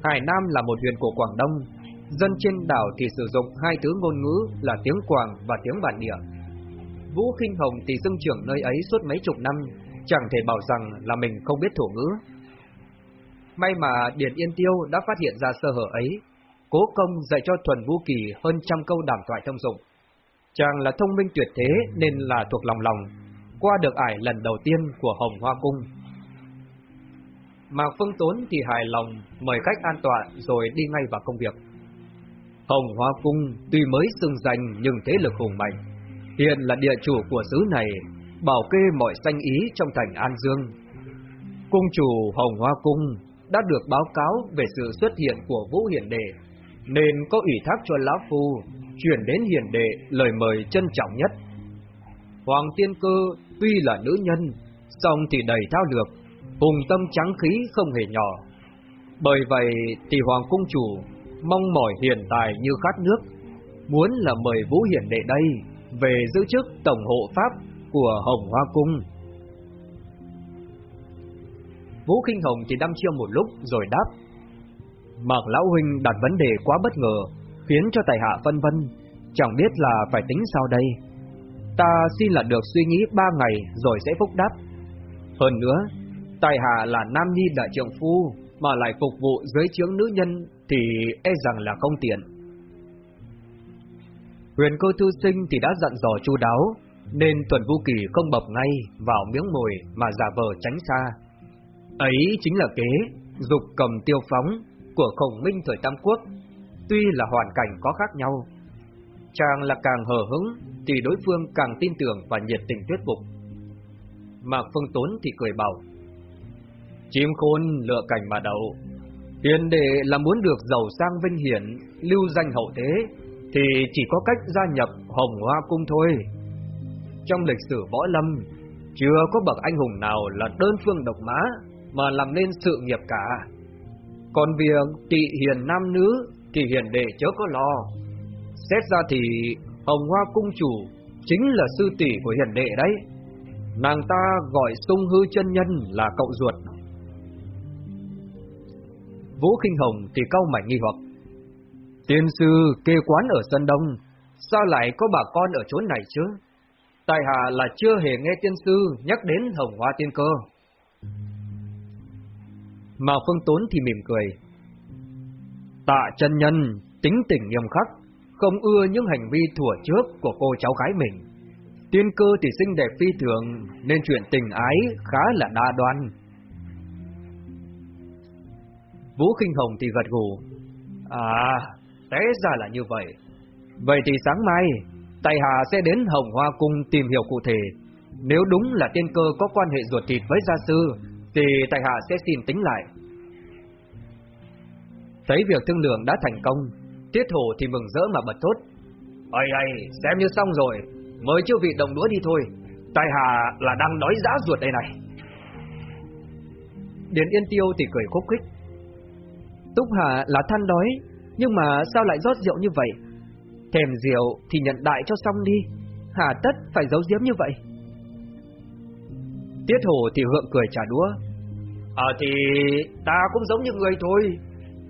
Hải Nam là một huyện của Quảng Đông, dân trên đảo thì sử dụng hai thứ ngôn ngữ là tiếng Quảng và tiếng bản địa. Vũ Kinh Hồng thì dưng trưởng nơi ấy suốt mấy chục năm, chẳng thể bảo rằng là mình không biết thổ ngữ. May mà Điền Yên Tiêu đã phát hiện ra sơ hở ấy, cố công dạy cho Thuần Vũ Kỳ hơn trăm câu đàm thoại thông dụng. Chàng là thông minh tuyệt thế nên là thuộc lòng lòng, qua được ải lần đầu tiên của Hồng Hoa Cung. Mạc Phương Tốn thì hài lòng mời khách an toàn rồi đi ngay vào công việc. Hồng Hoa Cung tuy mới xưng danh nhưng thế lực hùng mạnh, hiện là địa chủ của xứ này, bảo kê mọi sanh ý trong thành An Dương. Cung chủ Hồng Hoa Cung đã được báo cáo về sự xuất hiện của Vũ Hiển Đệ, nên có ủy thác cho Lão Phu chuyển đến Hiển Đệ lời mời trân trọng nhất. Hoàng Tiên Cơ tuy là nữ nhân, song thì đầy thao lược, hùng tâm trắng khí không hề nhỏ. Bởi vậy thì Hoàng Cung Chủ mong mỏi hiện tài như khát nước, muốn là mời Vũ Hiển Đệ đây về giữ chức Tổng hộ Pháp của Hồng Hoa Cung. Vũ Kinh Hồng chỉ đăm chiêu một lúc rồi đáp. Mạc Lão Huynh đặt vấn đề quá bất ngờ, khiến cho tài hạ phân vân, chẳng biết là phải tính sao đây. Ta xin là được suy nghĩ ba ngày rồi sẽ phúc đáp. Hơn nữa, tài hạ là nam nhi đại trượng phu, mà lại phục vụ dưới chướng nữ nhân thì e rằng là không tiện. Huyền cơ thư sinh thì đã dặn dò chu đáo, nên Tuần Vũ Kỳ không bập ngay vào miếng mồi mà giả vờ tránh xa. Ấy chính là kế, dục cầm tiêu phóng của khổng minh thời Tam Quốc, tuy là hoàn cảnh có khác nhau. Chàng là càng hờ hững thì đối phương càng tin tưởng và nhiệt tình thuyết phục. Mạc Phương Tốn thì cười bảo, Chim khôn lựa cảnh mà đậu, hiền đệ là muốn được giàu sang vinh hiển, lưu danh hậu thế, thì chỉ có cách gia nhập Hồng Hoa Cung thôi. Trong lịch sử võ lâm, chưa có bậc anh hùng nào là đơn phương độc mã mà làm nên sự nghiệp cả. Còn việc tị hiền nam nữ thì hiền đệ chớ có lo. Xét ra thì Hồng Hoa Cung Chủ chính là sư tỷ của hiền đệ đấy. Nàng ta gọi sung hư chân nhân là cậu ruột. Vũ Kinh Hồng thì cau mày nghi hoặc. Tiên sư kê quán ở sân đông, sao lại có bà con ở chốn này chứ? Tài hạ là chưa hề nghe tiên sư nhắc đến hồng hoa tiên cơ. Mà Phương Tốn thì mỉm cười. Tạ chân nhân, tính tình nghiêm khắc, không ưa những hành vi thủa trước của cô cháu gái mình. Tiên cơ thì xinh đẹp phi thường, nên chuyện tình ái khá là đa đoan. Vũ Kinh Hồng thì gật gù. À, té ra là như vậy. Vậy thì sáng mai, Tài Hà sẽ đến Hồng Hoa Cung tìm hiểu cụ thể. Nếu đúng là tiên cơ có quan hệ ruột thịt với gia sư, thì Tài Hà sẽ xin tính lại. Thấy việc thương lượng đã thành công, Tiết Hổ thì mừng rỡ mà bật thốt. Ây ây, xem như xong rồi, mới chưa vị đồng đũa đi thôi. Tài Hà là đang đói dã ruột đây này. Điền Yên Tiêu thì cười khúc khích. Túc Hà là than đói, nhưng mà sao lại rót rượu như vậy? Thèm rượu thì nhận đại cho xong đi, hà tất phải giấu giếm như vậy. Tiết Hồ thì hượng cười trả đũa. Ờ thì ta cũng giống như người thôi,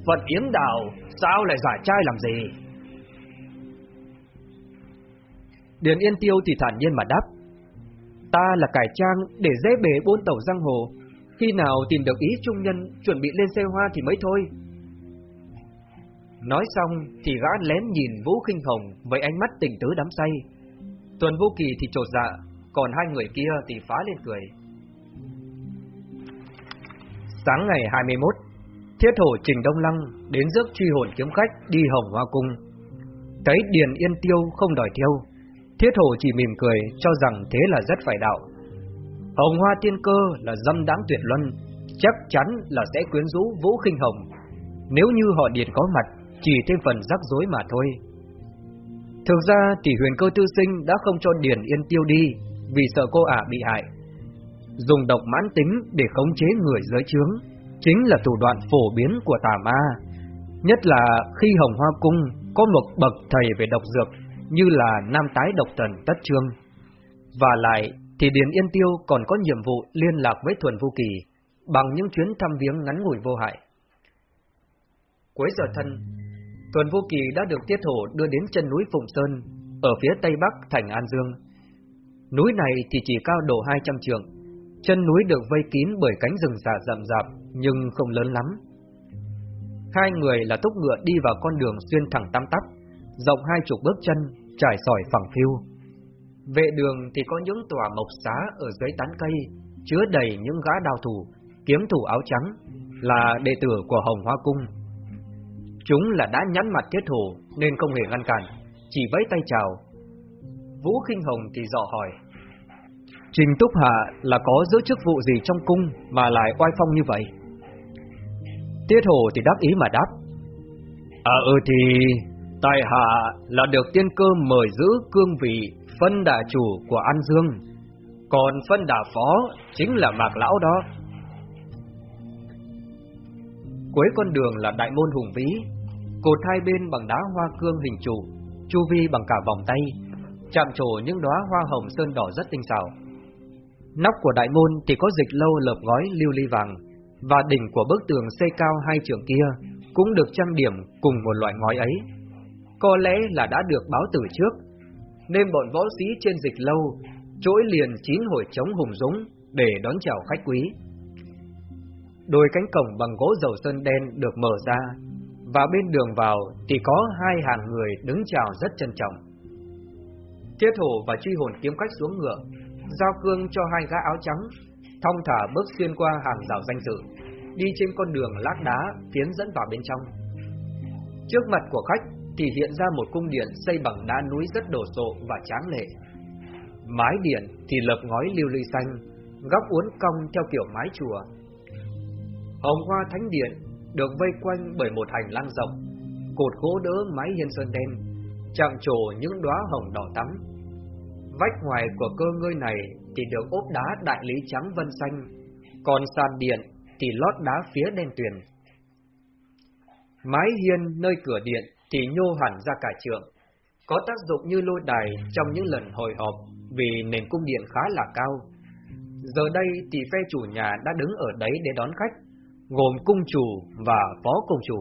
Phật yếm đạo sao lại giải trai làm gì? Điền Yên Tiêu thì thản nhiên mà đáp. Ta là cải trang để dễ bể bốn tàu giang hồ, khi nào tìm được ý trung nhân chuẩn bị lên xe hoa thì mới thôi. Nói xong thì gã lén nhìn Vũ Kinh Hồng với ánh mắt tình tứ đắm say. Tuần Vô Kỳ thì trột dạ, còn hai người kia thì phá lên cười. Sáng ngày 21, Thiết Hổ Trình Đông Lăng đến rước truy hồn kiếm khách đi Hồng Hoa Cung. Thấy Điền Yên Tiêu không đòi theo, Thiết Hổ chỉ mỉm cười cho rằng thế là rất phải đạo. Hồng Hoa Tiên Cơ là dâm đáng tuyệt luân, chắc chắn là sẽ quyến rũ Vũ Kinh Hồng. Nếu như họ Điền có mặt, chỉ thêm phần rắc rối mà thôi. Thực ra thì huyền cơ tư sinh đã không cho Điền Yên Tiêu đi vì sợ cô ả bị hại. Dùng độc mãn tính để khống chế người dưới trướng chính là thủ đoạn phổ biến của tà ma. Nhất là khi Hồng Hoa Cung có một bậc thầy về độc dược như là Nam Tái Độc Tần Tất Trương. Và lại thì Điền Yên Tiêu còn có nhiệm vụ liên lạc với Thuần Vũ Kỳ bằng những chuyến thăm viếng ngắn ngủi vô hại. Cuối giờ thân, Tuần Vô Kỳ đã được Tiết Hổ đưa đến chân núi Phụng Sơn, ở phía tây bắc thành An Dương. Núi này thì chỉ cao độ 200 trượng, chân núi được vây kín bởi cánh rừng già rậm rạp nhưng không lớn lắm. Hai người là túc ngựa đi vào con đường xuyên thẳng tam tắp, rộng hai chục bước chân, trải sỏi phẳng phiu. Vệ đường thì có những tòa mộc xá ở dưới tán cây, chứa đầy những gã đào thủ, kiếm thủ áo trắng, là đệ tử của Hồng Hoa Cung. Chúng là đã nhắn mặt thiết thủ nên không hề ngăn cản, chỉ vẫy tay chào. Vũ Kinh Hồng thì dọ hỏi. Trình Túc Hạ là có giữ chức vụ gì trong cung mà lại oai phong như vậy? Tiết Hồ thì đáp ý mà đáp. À ừ thì Tài Hạ là được tiên cơ mời giữ cương vị phân đà chủ của An Dương, còn phân đà phó chính là Mạc Lão đó. Cuối con đường là đại môn hùng vĩ, cột hai bên bằng đá hoa cương hình trụ, chu vi bằng cả vòng tay, chạm trổ những đóa hoa hồng sơn đỏ rất tinh xảo. Nóc của đại môn thì có dịch lâu lợp gói lưu ly vàng, và đỉnh của bức tường xây cao hai trường kia cũng được trang điểm cùng một loại ngói ấy. Có lẽ là đã được báo từ trước, nên bọn võ sĩ trên dịch lâu trỗi liền chín hồi trống hùng dũng để đón chào khách quý. Đôi cánh cổng bằng gỗ dầu sơn đen được mở ra, và bên đường vào thì có hai hàng người đứng chào rất trân trọng. Tiết thủ và truy hồn kiếm cách xuống ngựa, giao cương cho hai gã áo trắng, thong thả bước xuyên qua hàng rào danh dự, đi trên con đường lát đá tiến dẫn vào bên trong. Trước mặt của khách thì hiện ra một cung điện xây bằng đá núi rất đồ sộ và tráng lệ. Mái điện thì lợp ngói lưu ly xanh, góc uốn cong theo kiểu mái chùa. Hồng hoa thánh điện được vây quanh bởi một hành lang rộng, cột gỗ đỡ mái hiên sơn đen, chạm trổ những đóa hồng đỏ tắm. Vách ngoài của cơ ngơi này thì được ốp đá đại lý trắng vân xanh, còn sàn điện thì lót đá phía đen tuyền. Mái hiên nơi cửa điện thì nhô hẳn ra cả trượng, có tác dụng như lôi đài trong những lần hồi họp vì nền cung điện khá là cao. Giờ đây thì phe chủ nhà đã đứng ở đấy để đón khách, gồm cung chủ và phó cung chủ.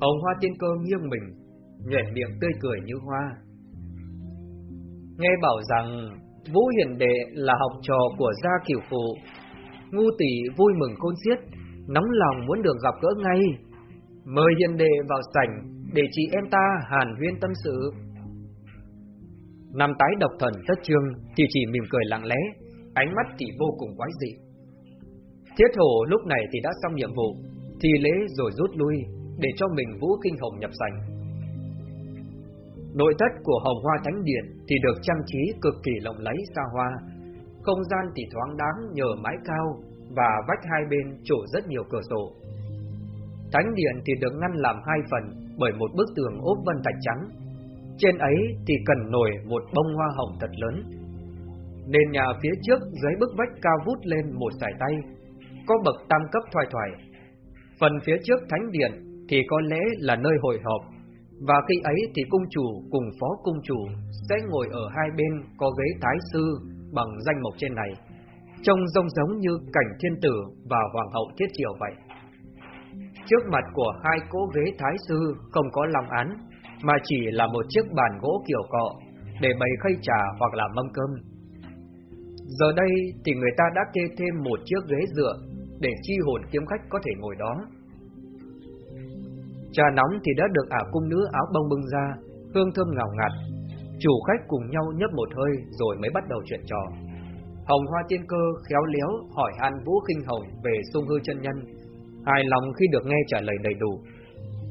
Ông Hoa Tiên Cơ nghiêng mình, nhuền miệng tươi cười như hoa. Nghe bảo rằng Vũ Hiền Đệ là học trò của gia cửu phụ, ngu tỷ vui mừng khôn xiết, nóng lòng muốn được gặp gỡ ngay. Mời Hiền Đệ vào sảnh để chị em ta hàn huyên tâm sự. Nam tái độc thần tất trương thì chỉ mỉm cười lặng lẽ, ánh mắt thì vô cùng quái dị. Thiết hổ lúc này thì đã xong nhiệm vụ, thì lễ rồi rút lui, để cho mình Vũ Kinh Hồng nhập sành. Nội thất của Hồng Hoa Thánh Điện thì được trang trí cực kỳ lộng lẫy xa hoa, không gian thì thoáng đáng nhờ mái cao và vách hai bên trổ rất nhiều cửa sổ. Thánh điện thì được ngăn làm hai phần bởi một bức tường ốp vân thạch trắng. Trên ấy thì cần nổi một bông hoa hồng thật lớn. Nền nhà phía trước dưới bức vách cao vút lên một sải tay, có bậc tam cấp thoai thoải. Phần phía trước thánh điện thì có lẽ là nơi hội họp, và khi ấy thì cung chủ cùng phó cung chủ sẽ ngồi ở hai bên có ghế thái sư bằng danh mộc trên này, trông rông giống như cảnh thiên tử và hoàng hậu thiết triều vậy. Trước mặt của hai cỗ ghế thái sư không có long án, mà chỉ là một chiếc bàn gỗ kiểu cọ để bày khay trà hoặc là mâm cơm. Giờ đây thì người ta đã kê thêm một chiếc ghế dựa để chi hồn kiếm khách có thể ngồi đó. Trà nóng thì đã được ả cung nữ áo bông bưng ra, hương thơm ngào ngạt. Chủ khách cùng nhau nhấp một hơi rồi mới bắt đầu chuyện trò. Hồng Hoa Tiên Cơ khéo léo hỏi han Vũ Kinh Hồng về sung hư chân nhân, hài lòng khi được nghe trả lời đầy đủ.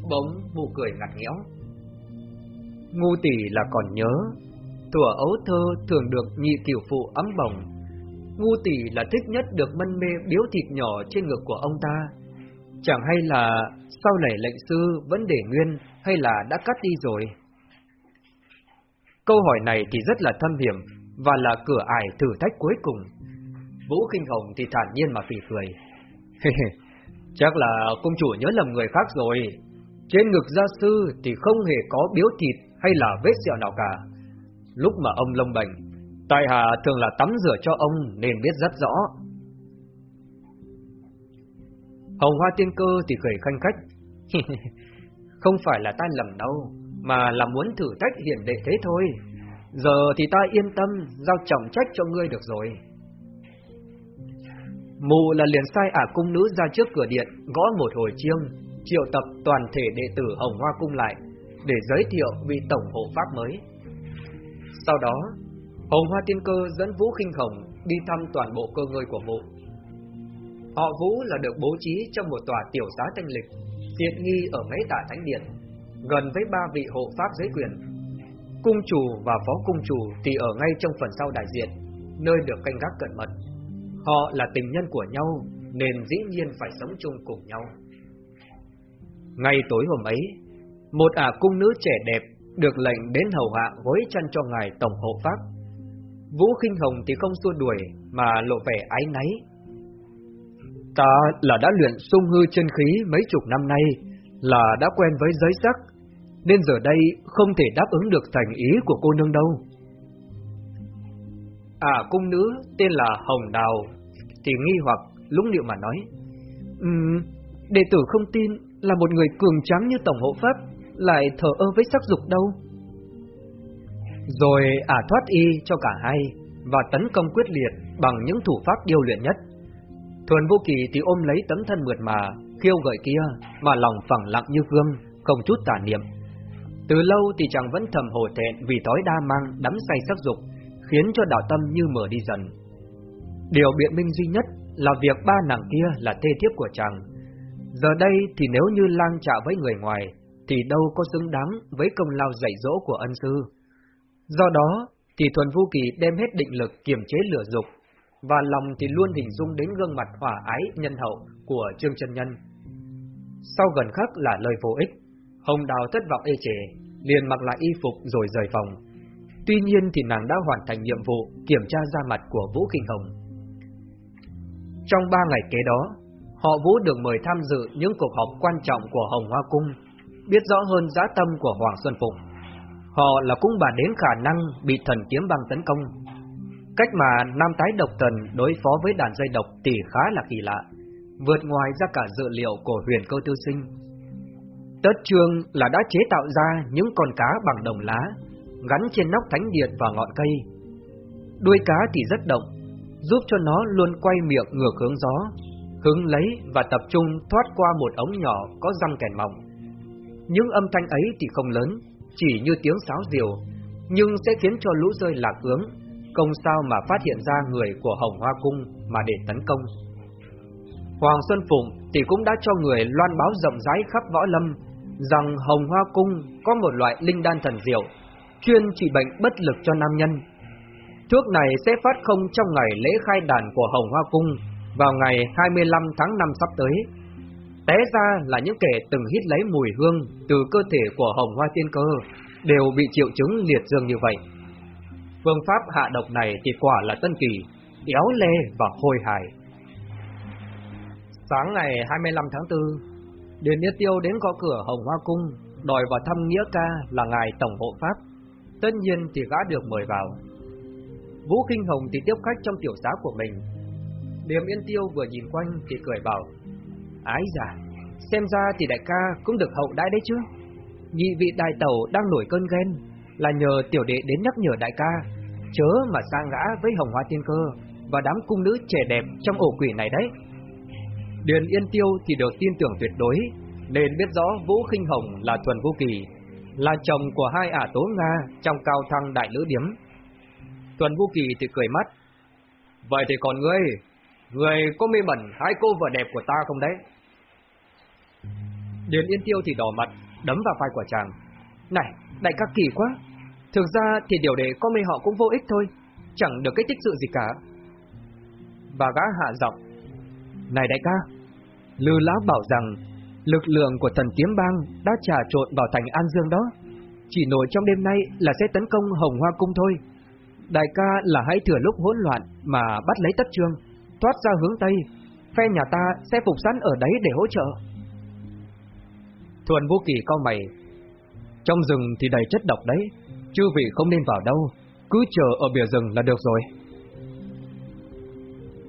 Bỗng mụ cười ngặt nghẽo. Ngu tỷ là còn nhớ, tuổi ấu thơ thường được nhị tiểu phụ ấm bồng. Ngu tỷ là thích nhất được mân mê biếu thịt nhỏ trên ngực của ông ta. Chẳng hay là sau này lệnh sư vẫn để nguyên hay là đã cắt đi rồi? Câu hỏi này thì rất là thâm hiểm và là cửa ải thử thách cuối cùng. Vũ Kinh Hồng thì thản nhiên mà phì cười. Chắc là công chủ nhớ lầm người khác rồi. Trên ngực gia sư thì không hề có biếu thịt hay là vết sẹo nào cả. Lúc mà ông lông bệnh, tại hạ thường là tắm rửa cho ông nên biết rất rõ. Hồng Hoa Tiên Cơ thì cười khanh khách. không phải là ta lầm đâu, mà là muốn thử thách hiển đệ thế thôi. Giờ thì ta yên tâm giao trọng trách cho ngươi được rồi. Mù là liền sai ả cung nữ ra trước cửa điện, gõ một hồi chiêng, triệu tập toàn thể đệ tử Hồng Hoa Cung lại, để giới thiệu vị tổng hộ pháp mới. Sau đó, Hồng Hoa Tiên Cơ dẫn Vũ Kinh Khổng đi thăm toàn bộ cơ ngơi của mụ. Họ Vũ là được bố trí trong một tòa tiểu xá thanh lịch, tiện nghi ở mấy tả thánh điện, gần với ba vị hộ pháp giới quyền. Cung chủ và phó cung chủ thì ở ngay trong phần sau đại diện, nơi được canh gác cẩn mật. Họ là tình nhân của nhau, nên dĩ nhiên phải sống chung cùng nhau. Ngay tối hôm ấy, một ả cung nữ trẻ đẹp được lệnh đến hầu hạ gối chăn cho ngài tổng hộ pháp. Vũ Kinh Hồng thì không xua đuổi mà lộ vẻ ái náy. Ta là đã luyện sung hư chân khí mấy chục năm nay, là đã quen với giới sắc, nên giờ đây không thể đáp ứng được thành ý của cô nương đâu. À cung nữ tên là Hồng Đào thì nghi hoặc lúng liệu mà nói. Um, đệ tử không tin là một người cường tráng như Tổng hộ Pháp lại thờ ơ với sắc dục đâu. Rồi ả thoát y cho cả hai và tấn công quyết liệt bằng những thủ pháp điêu luyện nhất. Thuần vô kỳ thì ôm lấy tấm thân mượt mà, khiêu gợi kia mà lòng phẳng lặng như gương, không chút tà niệm. Từ lâu thì chàng vẫn thầm hổ thẹn vì tối đa mang đắm say sắc dục, khiến cho đạo tâm như mở đi dần. Điều biện minh duy nhất là việc ba nàng kia là thê thiếp của chàng. Giờ đây thì nếu như lang trạ với người ngoài, thì đâu có xứng đáng với công lao dạy dỗ của ân sư. Do đó, thì Thuần vũ Kỳ đem hết định lực kiềm chế lửa dục, và lòng thì luôn hình dung đến gương mặt hòa ái nhân hậu của Trương Chân Nhân. Sau gần khắc là lời vô ích, Hồng Đào thất vọng ê chề, liền mặc lại y phục rồi rời phòng. Tuy nhiên thì nàng đã hoàn thành nhiệm vụ kiểm tra da mặt của Vũ Kinh Hồng. Trong ba ngày kế đó, họ Vũ được mời tham dự những cuộc họp quan trọng của Hồng Hoa Cung, biết rõ hơn giá tâm của Hoàng Xuân Phụng. Họ là cũng bà đến khả năng bị thần kiếm băng tấn công. Cách mà Nam Tái Độc thần đối phó với đàn dây độc thì khá là kỳ lạ, vượt ngoài ra cả dự liệu của huyền cơ tư sinh. Tất trương là đã chế tạo ra những con cá bằng đồng lá, gắn trên nóc thánh điện và ngọn cây. Đuôi cá thì rất động, giúp cho nó luôn quay miệng ngược hướng gió, hứng lấy và tập trung thoát qua một ống nhỏ có răng kèn mỏng. Những âm thanh ấy thì không lớn, chỉ như tiếng sáo diều, nhưng sẽ khiến cho lũ rơi lạc hướng, công sao mà phát hiện ra người của Hồng Hoa Cung mà để tấn công. Hoàng Xuân Phụng thì cũng đã cho người loan báo rộng rãi khắp võ lâm rằng Hồng Hoa Cung có một loại linh đan thần diệu, chuyên trị bệnh bất lực cho nam nhân. Thuốc này sẽ phát không trong ngày lễ khai đàn của Hồng Hoa Cung vào ngày 25 tháng 5 sắp tới. Té ra là những kẻ từng hít lấy mùi hương từ cơ thể của Hồng Hoa Tiên Cơ đều bị triệu chứng liệt dương như vậy. Phương pháp hạ độc này thì quả là tân kỳ, éo lê và hôi hài. Sáng ngày 25 tháng 4, Điền Yết Tiêu đến gõ cửa Hồng Hoa Cung, đòi vào thăm Nghĩa Ca là ngài Tổng hộ Pháp. Tất nhiên thì gã được mời vào. Vũ Kinh Hồng thì tiếp khách trong tiểu xá của mình. Điềm Yên Tiêu vừa nhìn quanh thì cười bảo, Ái giả, xem ra thì đại ca cũng được hậu đãi đấy chứ. Nhị vị đại tẩu đang nổi cơn ghen, là nhờ tiểu đệ đến nhắc nhở đại ca, chớ mà sang ngã với hồng hoa tiên cơ và đám cung nữ trẻ đẹp trong ổ quỷ này đấy. Điền Yên Tiêu thì được tin tưởng tuyệt đối, nên biết rõ Vũ khinh Hồng là Thuần Vũ Kỳ, là chồng của hai ả tố Nga trong cao thăng đại lữ điếm. Thuần Vũ Kỳ thì cười mắt. Vậy thì còn ngươi, người có mê mẩn hai cô vợ đẹp của ta không đấy? Điền Yên Tiêu thì đỏ mặt, đấm vào vai của chàng. Này, đại ca kỳ quá. Thực ra thì điều để có mê họ cũng vô ích thôi, chẳng được cái tích sự gì cả. Và gã hạ giọng. Này đại ca, Lư Lão bảo rằng lực lượng của thần kiếm bang đã trà trộn vào thành An Dương đó. Chỉ nổi trong đêm nay là sẽ tấn công Hồng Hoa Cung thôi. Đại ca là hãy thừa lúc hỗn loạn mà bắt lấy tất trương, thoát ra hướng Tây, phe nhà ta sẽ phục sẵn ở đấy để hỗ trợ. Thuần Vũ Kỳ cao mày. Trong rừng thì đầy chất độc đấy, chư vị không nên vào đâu, cứ chờ ở bìa rừng là được rồi.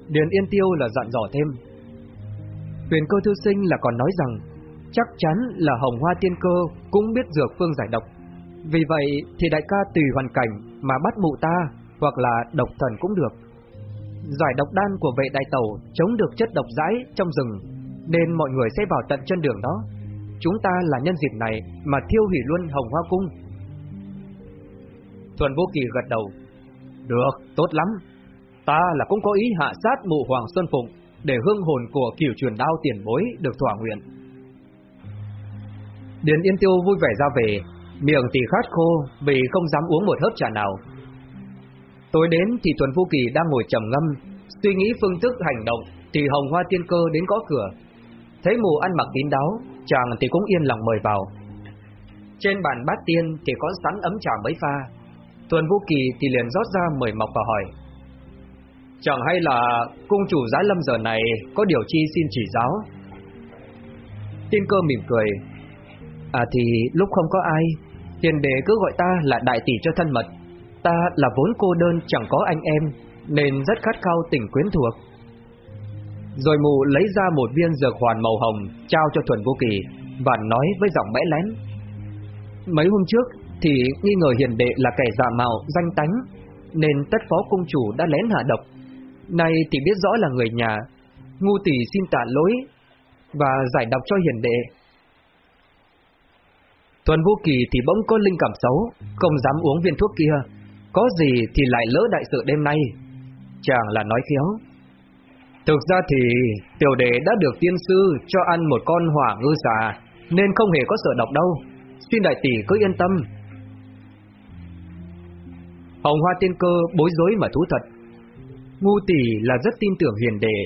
Điền Yên Tiêu là dặn dò thêm. Huyền cơ thư sinh là còn nói rằng, chắc chắn là hồng hoa tiên cơ cũng biết dược phương giải độc. Vì vậy thì đại ca tùy hoàn cảnh mà bắt mụ ta, hoặc là độc thần cũng được. Giải độc đan của vệ đại tẩu chống được chất độc dãi trong rừng, nên mọi người sẽ vào tận chân đường đó. Chúng ta là nhân dịp này mà thiêu hủy luôn hồng hoa cung. Thuần Vô Kỳ gật đầu. Được, tốt lắm. Ta là cũng có ý hạ sát mụ Hoàng Xuân Phụng để hương hồn của kiểu truyền đao tiền bối được thỏa nguyện. Điền Yên Tiêu vui vẻ ra về, miệng thì khát khô vì không dám uống một hớp trà nào. Tối đến thì Tuần vũ Kỳ đang ngồi trầm ngâm, suy nghĩ phương thức hành động thì Hồng Hoa Tiên Cơ đến gõ cửa. Thấy mù ăn mặc kín đáo, chàng thì cũng yên lòng mời vào. Trên bàn bát tiên thì có sẵn ấm trà mấy pha. Tuần Vũ Kỳ thì liền rót ra mời mọc và hỏi. Chẳng hay là cung chủ giá lâm giờ này có điều chi xin chỉ giáo? Tiên cơ mỉm cười. À thì lúc không có ai, tiền đế cứ gọi ta là đại tỷ cho thân mật. Ta là vốn cô đơn chẳng có anh em, nên rất khát khao tình quyến thuộc. Rồi mụ lấy ra một viên dược hoàn màu hồng Trao cho Thuần Vô Kỳ Và nói với giọng bẽ lén. Mấy hôm trước thì nghi ngờ hiền đệ là kẻ giả mạo, danh tánh Nên tất phó công chủ đã lén hạ độc. Nay thì biết rõ là người nhà Ngu tỷ xin tạ lỗi Và giải độc cho hiền đệ. Thuần Vô Kỳ thì bỗng có linh cảm xấu Không dám uống viên thuốc kia. Có gì thì lại lỡ đại sự đêm nay Chàng là nói khéo Thực ra thì tiểu đệ đã được tiên sư cho ăn một con hỏa ngư xà, nên không hề có sợ độc đâu. Xin đại tỷ cứ yên tâm. Hồng Hoa Tiên Cơ bối rối mà thú thật. Ngu tỷ là rất tin tưởng hiền đệ,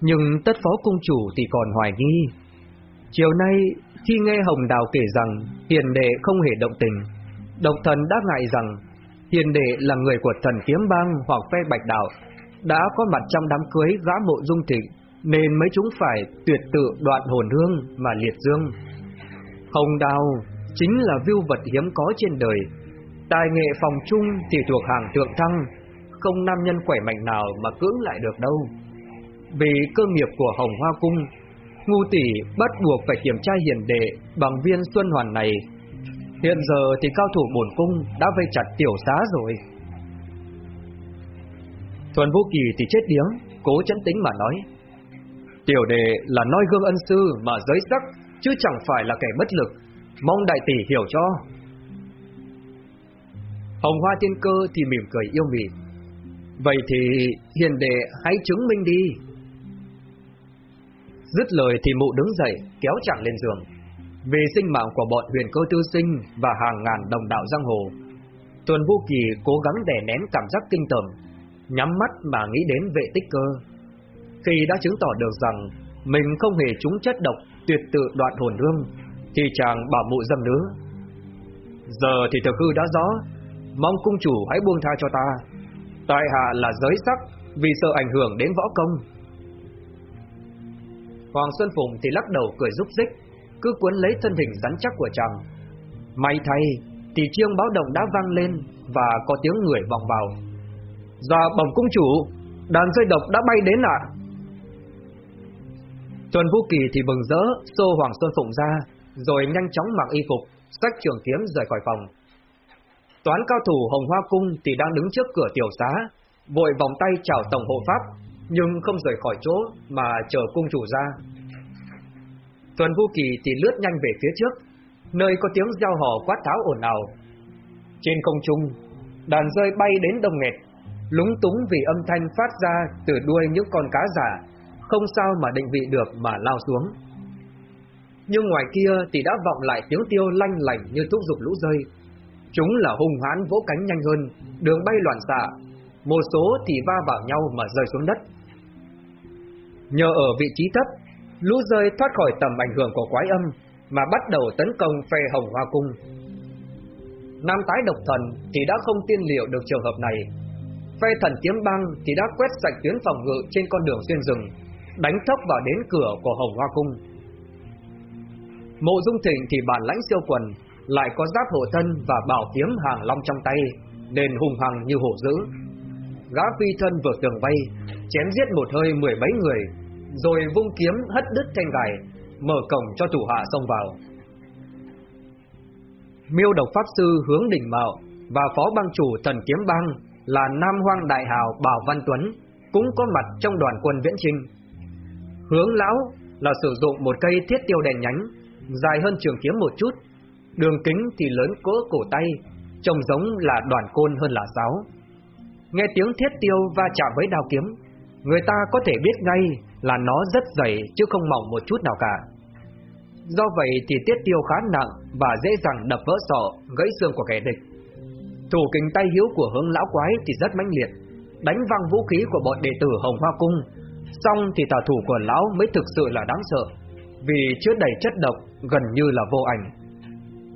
nhưng tất phó cung chủ thì còn hoài nghi. Chiều nay, khi nghe Hồng Đào kể rằng hiền đệ không hề động tình, độc thần đã ngại rằng hiền đệ là người của thần kiếm bang hoặc phe bạch đạo đã có mặt trong đám cưới gã mộ dung thịnh, nên mấy chúng phải tuyệt tự đoạn hồn hương mà liệt dương. Hồng đào chính là viêu vật hiếm có trên đời, tài nghệ phòng trung thì thuộc hàng thượng thăng, không nam nhân khỏe mạnh nào mà cưỡng lại được đâu. Vì cơ nghiệp của Hồng Hoa Cung, ngu tỷ bắt buộc phải kiểm tra hiền đệ bằng viên xuân hoàn này. Hiện giờ thì cao thủ bổn cung đã vây chặt tiểu xá rồi. Thuần Vũ Kỳ thì chết điếng, cố chấn tính mà nói. Tiểu đệ là noi gương ân sư mà giới sắc, chứ chẳng phải là kẻ bất lực, mong đại tỷ hiểu cho. Hồng Hoa Tiên Cơ thì mỉm cười yêu mị. Vậy thì hiền đệ hãy chứng minh đi. Dứt lời thì mụ đứng dậy, kéo chàng lên giường. Vì sinh mạng của bọn huyền cơ tư sinh và hàng ngàn đồng đạo giang hồ, Tuần Vô Kỳ cố gắng đè nén cảm giác kinh tởm, nhắm mắt mà nghĩ đến vệ tích cơ. Khi đã chứng tỏ được rằng mình không hề trúng chất độc tuyệt tự đoạn hồn hương, thì chàng bảo mụ dâm nữa. Giờ thì thực hư đã rõ, mong cung chủ hãy buông tha cho ta. Tại hạ là giới sắc, vì sợ ảnh hưởng đến võ công. Hoàng Xuân Phùng thì lắc đầu cười rúc rích, cứ cuốn lấy thân hình rắn chắc của chàng. May thay, thì chiêng báo động đã vang lên và có tiếng người vọng vào. Dạ bẩm cung chủ, đàn dây độc đã bay đến ạ. Tuần Vũ Kỳ thì bừng rỡ, xô Hoàng Xuân Phụng ra, rồi nhanh chóng mặc y phục, xách trường kiếm rời khỏi phòng. Toán cao thủ Hồng Hoa Cung thì đang đứng trước cửa tiểu xá, vội vòng tay chào tổng hộ pháp, nhưng không rời khỏi chỗ mà chờ cung chủ ra. Tuần Vũ Kỳ thì lướt nhanh về phía trước, nơi có tiếng giao hò quát tháo ồn ào. Trên không trung, đàn rơi bay đến đông nghẹt, lúng túng vì âm thanh phát ra từ đuôi những con cá giả, không sao mà định vị được mà lao xuống. Nhưng ngoài kia thì đã vọng lại tiếng tiêu lanh lảnh như thúc giục lũ rơi. Chúng là hung hãn vỗ cánh nhanh hơn, đường bay loạn xạ, một số thì va vào nhau mà rơi xuống đất. Nhờ ở vị trí thấp, lũ rơi thoát khỏi tầm ảnh hưởng của quái âm, mà bắt đầu tấn công phe hồng hoa cung. Nam tái độc thần thì đã không tiên liệu được trường hợp này. Phe thần kiếm băng thì đã quét sạch tuyến phòng ngự trên con đường xuyên rừng, đánh thốc vào đến cửa của hồng hoa cung. Mộ Dung Thịnh thì bản lãnh siêu quần, lại có giáp hộ thân và bảo kiếm hàng long trong tay, nên hùng hằng như hổ dữ. Gã phi thân vượt tường vây, chém giết một hơi mười mấy người, rồi vung kiếm hất đứt thanh gài, mở cổng cho thủ hạ xông vào. Miêu độc pháp sư hướng đỉnh mạo và phó bang chủ thần kiếm bang là Nam Hoang Đại Hào Bảo Văn Tuấn cũng có mặt trong đoàn quân viễn trinh. Hướng lão là sử dụng một cây thiết tiêu đèn nhánh, dài hơn trường kiếm một chút, đường kính thì lớn cỡ cổ tay, trông giống là đoàn côn hơn là giáo. Nghe tiếng thiết tiêu va chạm với đao kiếm, người ta có thể biết ngay là nó rất dày chứ không mỏng một chút nào cả. Do vậy thì tiết tiêu khá nặng và dễ dàng đập vỡ sọ, gãy xương của kẻ địch. Thủ kình tay hiếu của hướng lão quái thì rất mãnh liệt, đánh văng vũ khí của bọn đệ tử Hồng Hoa Cung, xong thì tà thủ của lão mới thực sự là đáng sợ, vì chứa đầy chất độc gần như là vô ảnh.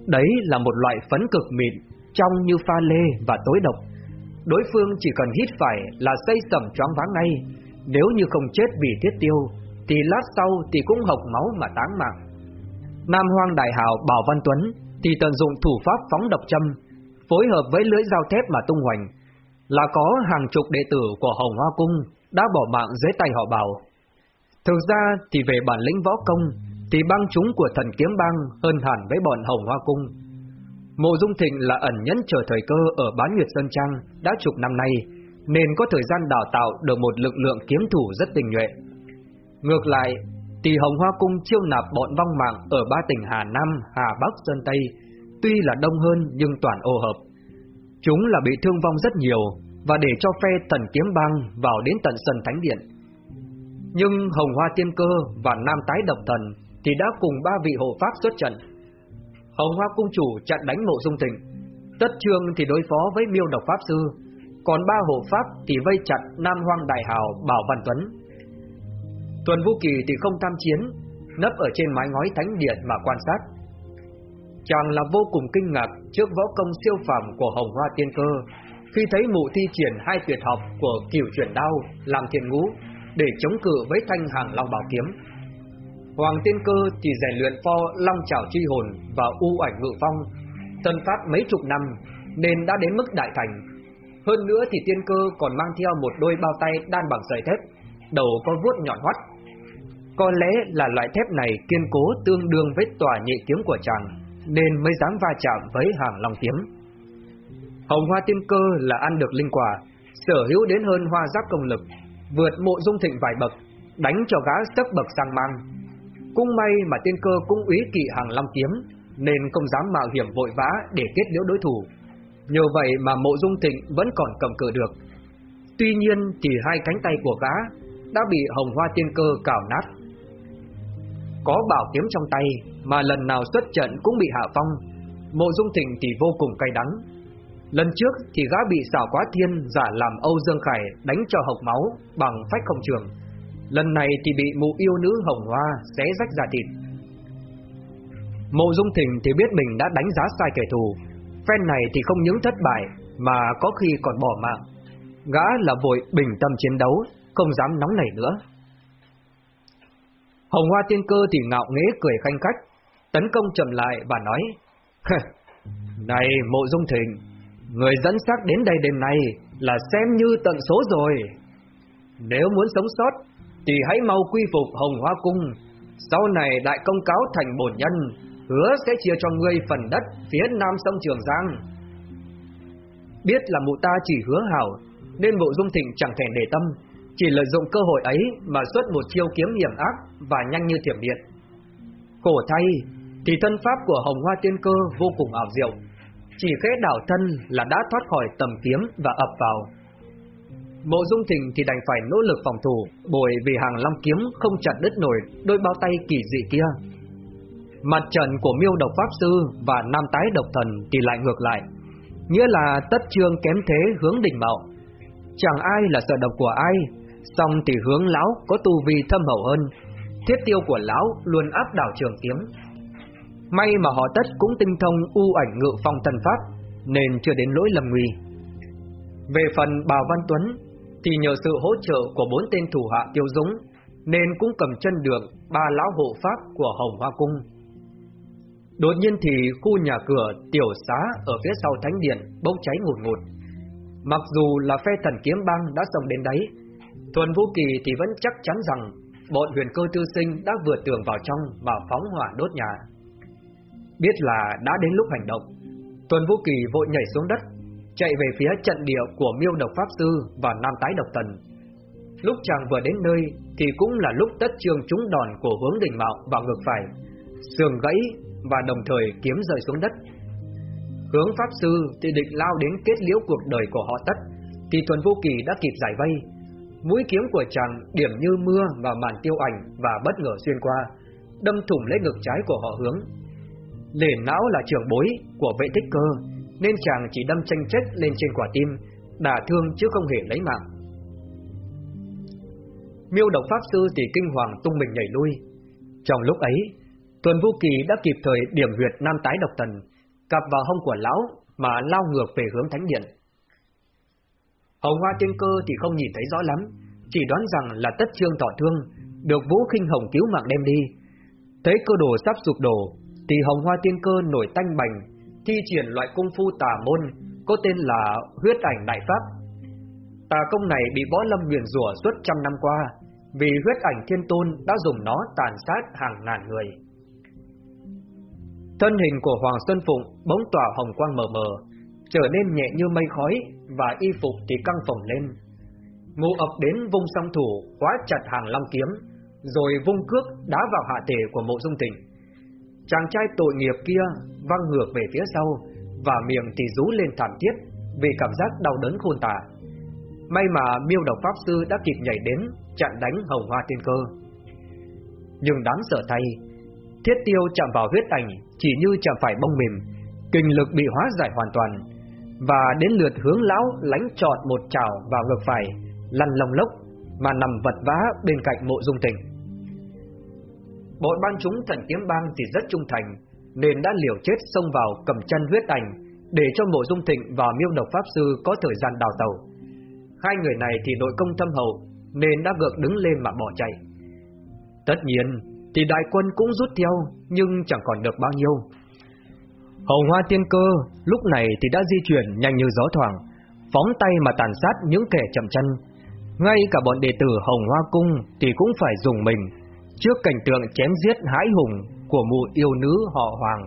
Đấy là một loại phấn cực mịn, trong như pha lê và tối độc. Đối phương chỉ cần hít phải là xây sầm choáng váng ngay, nếu như không chết vì thiết tiêu, thì lát sau thì cũng hộc máu mà táng mạng. Nam Hoang Đại Hào Bảo Văn Tuấn thì tận dụng thủ pháp phóng độc châm, phối hợp với lưới dao thép mà tung hoành, là có hàng chục đệ tử của Hồng Hoa Cung đã bỏ mạng dưới tay họ Bảo. Thực ra thì về bản lĩnh võ công, thì băng chúng của thần kiếm băng hơn hẳn với bọn Hồng Hoa Cung. Mộ Dung Thịnh là ẩn nhẫn chờ thời cơ ở bán Nguyệt Sơn Trang đã chục năm nay, nên có thời gian đào tạo được một lực lượng kiếm thủ rất tình nhuệ. Ngược lại, tỷ Hồng Hoa Cung chiêu nạp bọn vong mạng ở ba tỉnh Hà Nam, Hà Bắc, Sơn Tây, tuy là đông hơn nhưng toàn ô hợp. Chúng là bị thương vong rất nhiều và để cho phe thần kiếm bang vào đến tận sân thánh điện. Nhưng Hồng Hoa Tiên Cơ và Nam Tái Độc Thần thì đã cùng ba vị hộ pháp xuất trận. Hồng Hoa Cung Chủ chặn đánh mộ dung thịnh, Tất Trương thì đối phó với miêu độc Pháp Sư, còn ba hộ pháp thì vây chặt Nam Hoang Đại Hào Bảo Văn Tuấn. Tuần Vũ Kỳ thì không tham chiến, nấp ở trên mái ngói thánh điện mà quan sát. Chàng là vô cùng kinh ngạc trước võ công siêu phàm của Hồng Hoa Tiên Cơ, khi thấy mụ thi triển hai tuyệt học của cửu chuyển đao làm thiền ngũ để chống cự với thanh hàng long bảo kiếm. Hoàng Tiên Cơ thì rèn luyện pho long trảo chi hồn và u ảnh ngự phong, tân phát mấy chục năm nên đã đến mức đại thành. Hơn nữa thì Tiên Cơ còn mang theo một đôi bao tay đan bằng sợi thép, đầu có vuốt nhọn hoắt. Có lẽ là loại thép này kiên cố tương đương với tòa nhị kiếm của chàng, nên mới dám va chạm với hàng long kiếm. Hồng Hoa Tiên Cơ là ăn được linh quả, sở hữu đến hơn hoa giáp công lực, vượt mộ dung thịnh vài bậc, đánh cho gã sấp bậc sang mang. Cũng may mà Tiên Cơ cũng úy kỵ hàng long kiếm, nên không dám mạo hiểm vội vã để kết liễu đối thủ. Nhờ vậy mà mộ dung thịnh vẫn còn cầm cự được. Tuy nhiên thì hai cánh tay của gã đã bị hồng hoa tiên cơ cào nát. Có bảo kiếm trong tay mà lần nào xuất trận cũng bị hạ phong, mộ dung thịnh thì vô cùng cay đắng. Lần trước thì gã bị xảo quá thiên giả làm Âu Dương Khải đánh cho hộc máu bằng phách không trường. Lần này thì bị mụ yêu nữ hồng hoa xé rách ra thịt. Mộ Dung Thịnh thì biết mình đã đánh giá sai kẻ thù, phen này thì không những thất bại mà có khi còn bỏ mạng. Gã là vội bình tâm chiến đấu, không dám nóng nảy nữa. Hồng Hoa Tiên Cơ thì ngạo nghễ cười khanh khách, tấn công chậm lại và nói: "Này Mộ Dung Thịnh, người dẫn xác đến đây đêm nay là xem như tận số rồi. Nếu muốn sống sót thì hãy mau quy phục Hồng Hoa Cung, sau này đại công cáo thành bổn nhân, hứa sẽ chia cho ngươi phần đất phía nam sông Trường Giang. Biết là mụ ta chỉ hứa hảo, nên bộ dung thịnh chẳng thèm để tâm, chỉ lợi dụng cơ hội ấy mà xuất một chiêu kiếm hiểm ác và nhanh như thiểm điện. Cổ thay, thì thân pháp của Hồng Hoa Tiên Cơ vô cùng ảo diệu, chỉ khẽ đảo thân là đã thoát khỏi tầm kiếm và ập vào. Mộ Dung Thịnh thì đành phải nỗ lực phòng thủ, bởi vì hàng long kiếm không chặt đứt nổi đôi bao tay kỳ dị kia. Mặt trận của miêu độc Pháp Sư và nam tái độc thần thì lại ngược lại, nghĩa là tất trương kém thế hướng đỉnh mạo. Chẳng ai là sợ độc của ai, song thì hướng lão có tu vi thâm hậu hơn, thiết tiêu của lão luôn áp đảo trường kiếm. May mà họ tất cũng tinh thông u ảnh ngự phong thần pháp, nên chưa đến lỗi lầm nguy. Về phần Bào Văn Tuấn, thì nhờ sự hỗ trợ của bốn tên thủ hạ tiêu dũng, nên cũng cầm chân được ba lão hộ pháp của Hồng Hoa Cung. Đột nhiên thì khu nhà cửa tiểu xá ở phía sau thánh điện bốc cháy ngột ngột. Mặc dù là phe thần kiếm băng đã xông đến đấy, Thuần Vũ Kỳ thì vẫn chắc chắn rằng bọn huyền cơ tư sinh đã vượt tường vào trong và phóng hỏa đốt nhà. Biết là đã đến lúc hành động, Tuần Vũ Kỳ vội nhảy xuống đất, chạy về phía trận địa của Miêu Độc Pháp Sư và Nam Tái Độc Tần. Lúc chàng vừa đến nơi thì cũng là lúc tất trường trúng đòn của hướng đỉnh mạo vào ngực phải, sườn gãy và đồng thời kiếm rơi xuống đất. Hướng Pháp Sư thì định lao đến kết liễu cuộc đời của họ tất, thì Thuần Vô Kỳ đã kịp giải vây. Mũi kiếm của chàng điểm như mưa vào màn tiêu ảnh và bất ngờ xuyên qua, đâm thủng lấy ngực trái của họ hướng. Lề não là trưởng bối của vệ tích cơ, nên chàng chỉ đâm tranh chết lên trên quả tim, đả thương chứ không hề lấy mạng. Miêu độc pháp sư thì kinh hoàng tung mình nhảy lui. Trong lúc ấy, Tuần Vũ Kỳ đã kịp thời điểm huyệt nam tái độc tần, cặp vào hông của lão mà lao ngược về hướng thánh điện. Hồng Hoa Tiên Cơ thì không nhìn thấy rõ lắm, chỉ đoán rằng là tất trương tỏ thương, được Vũ Khinh Hồng cứu mạng đem đi. Thấy cơ đồ sắp sụp đổ, thì Hồng Hoa Tiên Cơ nổi tanh bành, thi triển loại công phu tà môn có tên là huyết ảnh đại pháp. Tà công này bị võ lâm nguyền rủa suốt trăm năm qua, vì huyết ảnh thiên tôn đã dùng nó tàn sát hàng ngàn người. Thân hình của Hoàng Xuân Phụng bỗng tỏa hồng quang mờ mờ, trở nên nhẹ như mây khói và y phục thì căng phồng lên. Ngô ập đến vung song thủ, khóa chặt hàng long kiếm, rồi vung cước đá vào hạ thể của mộ dung tình. Chàng trai tội nghiệp kia văng ngược về phía sau, và miệng thì rú lên thảm thiết vì cảm giác đau đớn khôn tả. May mà miêu độc pháp sư đã kịp nhảy đến, chặn đánh hồng hoa tiên cơ. Nhưng đáng sợ thay, thiết tiêu chạm vào huyết ảnh chỉ như chạm phải bông mềm, kinh lực bị hóa giải hoàn toàn, và đến lượt hướng lão lánh trọt một chảo vào ngực phải, lăn lồng lốc, mà nằm vật vã bên cạnh mộ dung tình. Bọn ban chúng thần kiếm bang thì rất trung thành, nên đã liều chết xông vào cầm chân huyết ảnh, để cho mộ dung thịnh và miêu độc pháp sư có thời gian đào tàu. Hai người này thì nội công thâm hậu, nên đã gượng đứng lên mà bỏ chạy. Tất nhiên, thì đại quân cũng rút theo, nhưng chẳng còn được bao nhiêu. Hồng Hoa Tiên Cơ lúc này thì đã di chuyển nhanh như gió thoảng, phóng tay mà tàn sát những kẻ chậm chân. Ngay cả bọn đệ tử Hồng Hoa Cung thì cũng phải dùng mình trước cảnh tượng chém giết hãi hùng của mụ yêu nữ họ Hoàng.